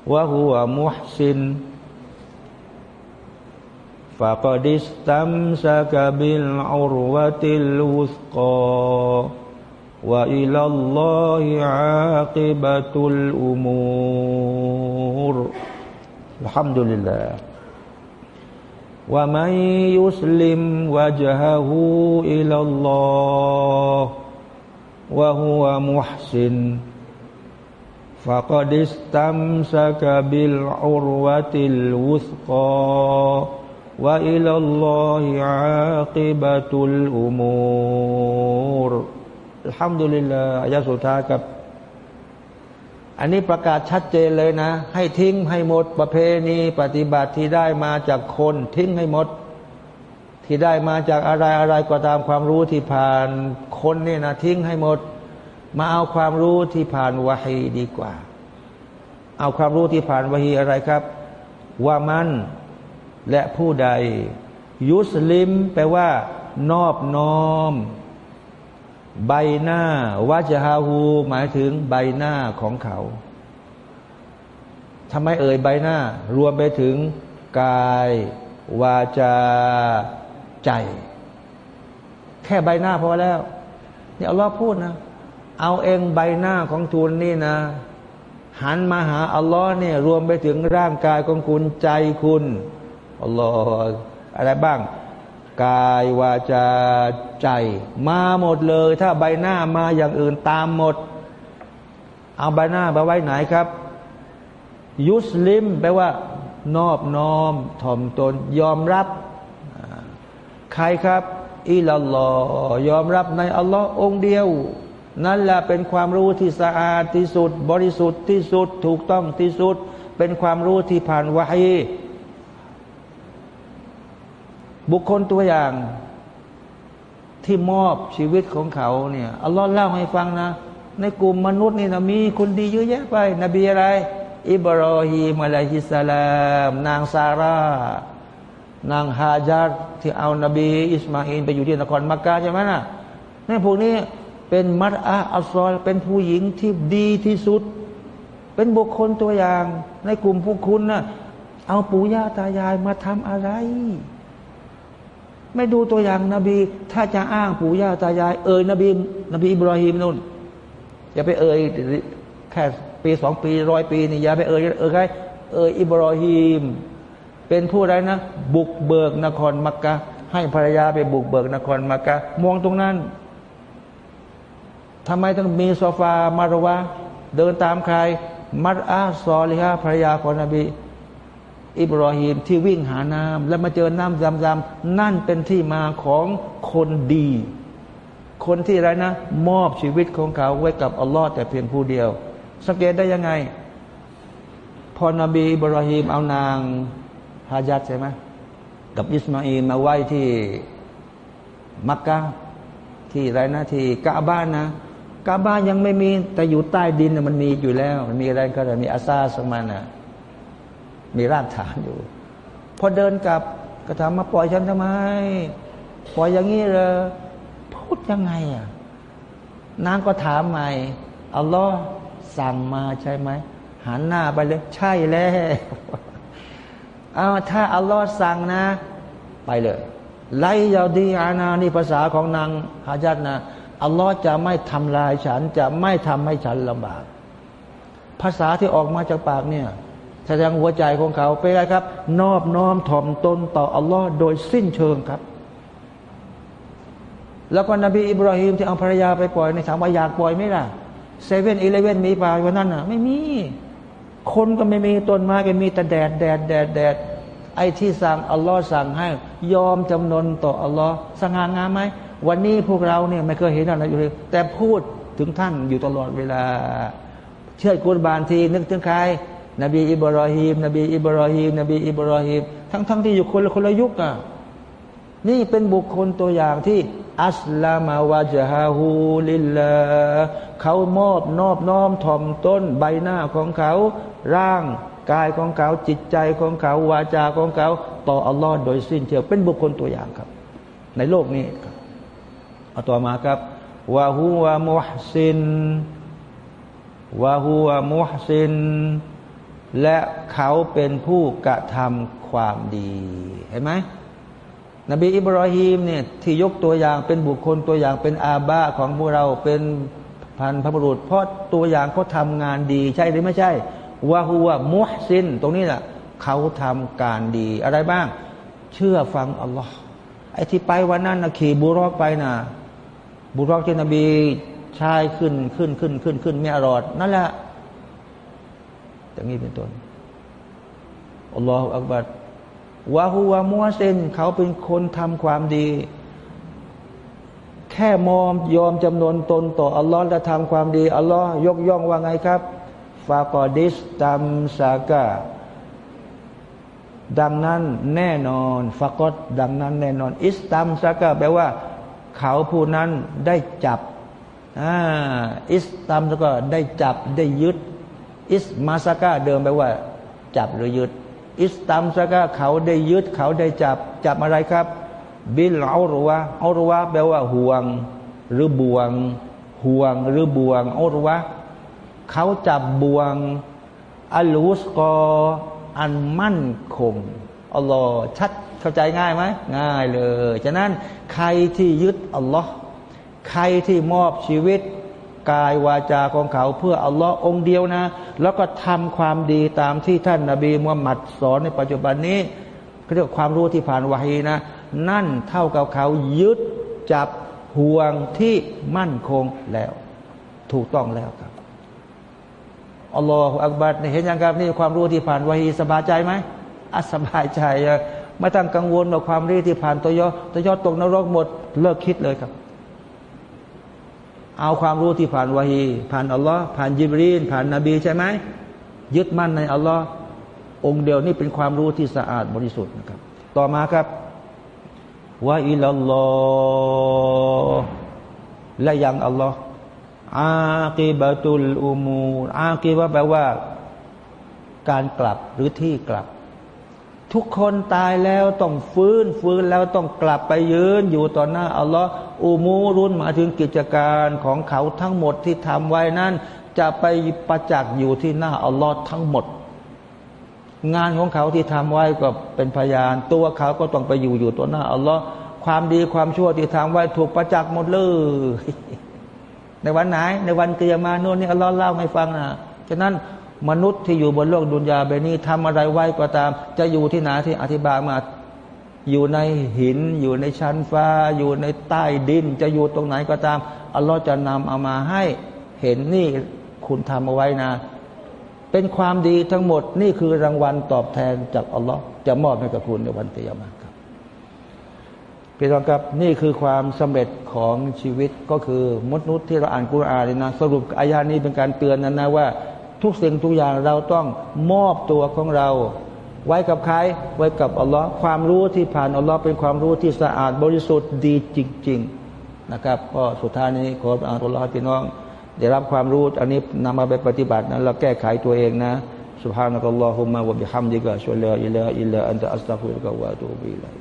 wa huwa muhsin. Fa qad istamsaka bil urwatil wuthqa wa ila allah aqibatul umur. Alhamdulillah. Wa man yuslim wajhahu ila allah wa huwa muhsin. فقد استمسك بالعروة الوثقى وإلى الله عاقبة الأمور الحمد لله อายะสุดท้ายครับ อันนี้ประกาศชัดเจนเลยนะ ให้ทิ้งให้หมดประเพณีปฏิบัติที่ได้มาจากคนทิ้งให้หมด ที่ได้มาจากอะไรอะไรก็ตามความรู้ที่ผ่านคนนี่นะทิ้งให้หมด มาเอาความรู้ที่ผ่านวะฮีดีกว่า เอาความรู้ที่ผ่านวะฮีอะไรครับว่ามันและผู้ใด ยุสลิม แปลว่า นอบน้อม ใบหน้าวาจฮาหูหมายถึงใบหน้าของเขาทำไมเอ่ยใบหน้า รวมไปถึง กาย วาจา ใจ แค่ใบหน้าพอแล้วนี่อัลลอฮ์พูดนะ เอาเองใบหน้าของทูลนี่นะ หันมาหาอัลลอฮ์เนี่ยรวมไปถึงร่างกายของคุณใจคุณอัลลอฮ์อะไรบ้าง กายวาจาใจ มาหมดเลย ถ้าใบหน้ามาอย่างอื่นตามหมด เอาใบหน้าไปไว้ไหนครับ ยุสลิมแปลว่านอบน้อมถ่อมตนยอมรับ ใครครับอิลลอยอมรับในอัลลอฮ์องเดียว นั่นแหละเป็นความรู้ที่สะอาดที่สุด บริสุทธิ์ที่สุด ถูกต้องที่สุด เป็นความรู้ที่ผ่านวะฮีบุคคลตัวอย่างที่มอบชีวิตของเขาเนี่ยอัลลอฮ์เล่าให้ฟังนะ ในกลุ่มมนุษย์นี่นะมีคนดีเยอะแยะไป นบีอะไร อิบรอฮีมอะลัยฮิสลามนางซาร่านางฮาจาร์ที่เอานบี อิสมาอินไปอยู่ที่นครมักกะใช่ไหมนะ่ะนี่พวกนี้ เป็นมัดอาอัลซอลเป็นผู้หญิงที่ดีที่สุด เป็นบุคคลตัวอย่าง ในกลุ่มพวกคุณนะ่ะเอาปู่ย่าตายายมาทำอะไร ไม่ดูตัวอย่างนาบี ถ้าจะอ้างปู่ย่าตายาย เอ่ยนบีนบีอิบราฮิมนู่นอย่าไปเอ่ยแค่ปีสองปีร้อยปีนี่อย่าไปเอ่ยเอ่ยใครเอ่ยอิบราฮิมเป็นผู้ใดนะ บุกเบิกนครมักกะให้ภรรยาไปบุกเบิกนครมักกะมองตรงนั้น ทำไมต้องมีโซฟามารวะ เดินตามใคร มัดอาซอลิฮะภรรยาของนบี อิบรอฮีมที่วิ่งหาน้ำแล้วมาเจอน้ำจำๆนั่นเป็นที่มาของคนดี คนที่ไรนะ มอบชีวิตของเขาไว้กับอัลลอฮ์แต่เพียงผู้เดียว สังเกตได้ยังไง พอนบีอิบรอฮีมเอานางฮาจัดใช่ไหมกับอิสมาอิลมาไว้ที่มักกะที่ไรนะที่กาบ้านนะ กาบ้านยังไม่มี แต่อยู่ใต้ดินมันมีอยู่แล้ว มันมีอะไรก็ได้มีอาซาสมันนะมีรากฐานอยู่ พอเดินกลับก็ถามมาปล่อยฉันทำไม ปล่อยอย่างนี้เลยพูดยังไงอะนางก็ถามใหม่อัลลอฮ์สั่งมาใช่ไหมหันหน้าไปเลย ใช่แล้วเอาถ้าอัลลอฮ์สั่งนะ ไปเลยไลยาดีอานานี่ภาษาของนางฮาจัดนะ อัลลอฮ์จะไม่ทำลายฉัน จะไม่ทำให้ฉันลำบาก ภาษาที่ออกมาจากปากเนี่ย แสดงหัวใจของเขาเป็นไรครับ นอบน้อมถ่อมตนต่ออัลลอฮ์โดยสิ้นเชิงครับ แล้วก็นบีอิบราฮิมที่เอาภรรยาไปปล่อยในถามว่าอยากปล่อยไหมล่ะเซเว่นอีเลเว่นมีป่าวันนั้นอะ ไม่มี คนก็ไม่มีต้นไม้ก็มีแต่แดดแดดแดดแดดไอ้ที่สั่งอัลลอฮ์สั่งให้ ยอมจำนนต่ออัลลอฮ์สง่างามไหม วันนี้พวกเราเนี่ยไม่เคยเห็นอะไรอยู่เลยแต่พูดถึงท่านอยู่ตลอดเวลา เชื่อกุรบานทีนึกถึงใครนบีอิบรอฮีมนบีอิบรอฮีมนบีอิบรอฮีมทั้งทั้งที่อยู่คนละคนละยุคอะนี่เป็นบุคคลตัวอย่างที่ อัสลามาวาจฮาฮูลิลลาเขามอบนอบน้อมถ่อมต้นใบหน้าของเขา ร่างกายของเขาจิตใจของเขาวาจาของเขา ต่ออัลลอฮ์โดยสิ้นเชิงเป็นบุคคลตัวอย่างครับ ในโลกนี้ครับ เอาต่อมาครับวะฮูวะมุฮซินวะฮูวะมุฮซิน และเขาเป็นผู้กระทำความดีเห็นไหมนบีอิบราฮิมเนี่ยที่ยกตัวอย่างเป็นบุคคลตัวอย่างเป็นอาบาของพวกเราเป็นพันพระบุรุษ เพราะตัวอย่างเขาทางานดีใช่หรือไม่ใช่วาหัวะมุฮซิน ตรงนี้แหละเขาทำการดีอะไรบ้าง เชื่อฟังอัลลอฮ์ไอ้ที่ไปวันนั้นนะขี่บุรอกไปนะ บุรอกที่นบีชายขึ้นขึ้นขึ้นขึ้นขึ้นไม่อรอดนั่นแหละอย่างนี้เป็นต้นอัลลอฮฺอักบัดวาฮูวามัวเซนเขาเป็นคนทำความดี แค่มอมยอมจำนวนตนต่ออัลลอฮ์และทำความดี อัลลอฮ์ยกย่องว่าไงครับفقد استمسك ดังนั้นแน่นอน فقد ดังนั้นแน่นอน استمسك แปลว่า เขาผู้นั้นได้จับاستم แล้วก็ได้จับได้ยึด استمسك เดิมแปลว่า จับหรือยึด استمسك เขาได้ยึด เขาได้จับ จับอะไรครับ بالعروة العروة แปลว่าห่วง หรือบ่วง ห่วงหรือบ่วงเอารัวเขาจับบ่วงอัลูสกออันมั่นคงอัลลอฮ์ชัด เข้าใจง่ายไหมง่ายเลย ฉะนั้นใครที่ยึดอัลลอฮ์ใครที่มอบชีวิตกายวาจาของเขาเพื่ออัลลอฮ์องเดียวนะ แล้วก็ทำความดีตามที่ท่านนาบีมุฮัมมัดสอนในปัจจุบันนี้เรียกความรู้ที่ผ่านวาฮีนะ นั่นเท่ากับเขายึดจับห่วงที่มั่นคงแล้ว ถูกต้องแล้วครับอัลลอฮฺอักบัดเห็นอยังครับนี่ความรู้ที่ผ่านวาฮีสบายใจไหมอัสบายใจ ไม่ต้องกังวลกับความรีที่ผ่านตัวยอตัวยอตกนรกหมด เลิกคิดเลยครับ เอาความรู้ที่ผ่านวาฮีผ่านอัลลอฮ์ผ่านยิบรีน ผ่านนบีใช่ไหมยึดมั่นในอัลลอฮ์องเดียวนี่เป็นความรู้ที่สะอาดบริสุทธิ์นะครับ ต่อมาครับว่าอิลลอฮ์และยังอัลลอฮ์อากีบะตุลอุมูอากีว่าแปลว่า การกลับหรือที่กลับ ทุกคนตายแล้วต้องฟื้น ฟื้นแล้วต้องกลับไปยืนอยู่ต่อหน้าอัลลอฮ์อุมูรุนมาถึงกิจการของเขาทั้งหมดที่ทำไว้นั้น จะไปประจักษ์อยู่ที่หน้าอัลลอฮ์ทั้งหมด งานของเขาที่ทำไว้ก็เป็นพยาน ตัวเขาก็ต้องไปอยู่อยู่ต่อหน้าอัลลอฮ์ความดีความชั่วที่ทำไว้ถูกประจักษ์หมดเลยในวันไหน ในวันเกียรมาโน่นนี่อัลลอฮ์เล่าให้ฟังนะฉะนั้น มนุษย์ที่อยู่บนโลกดุนยาเบนี้ทำอะไรไว้ก็ตาม จะอยู่ที่ไหนที่อธิบายมา อยู่ในหิน อยู่ในชั้นฟ้า อยู่ในใต้ดิน จะอยู่ตรงไหนก็ตาม อัลลอฮ์จะนำเอามาให้เห็นนี่คุณทำเอาไว้นะ เป็นความดีทั้งหมดนี่คือรางวัลตอบแทนจากอัลลอฮ์จะมอบให้กับคุณในวันเตียมาพี่น้องครับนี่คือความสำเร็จของชีวิตก็คือมนุษย์ที่เราอ่านกุรอานนะสรุปอายานี้เป็นการเตือนนั้นนะว่า ทุกสิ่งทุกอย่างเราต้องมอบตัวของเรา ไว้กับใคร ไว้กับอัลลอฮ์ความรู้ที่ผ่านอัลลอฮ์เป็นความรู้ที่สะอาดบริสุทธิ์ดีจริง ๆนะครับก็สุดท้ายนี้ขออัลลอฮ์พี่น้องได้รับความรู้อันนี้นำมาไปปฏิบัตินะเราแก้ไขตัวเองนะ سبحانك اللهم وبحمدك أشهد أن لا إله إلا أنت أستغفرك وأتوب إليك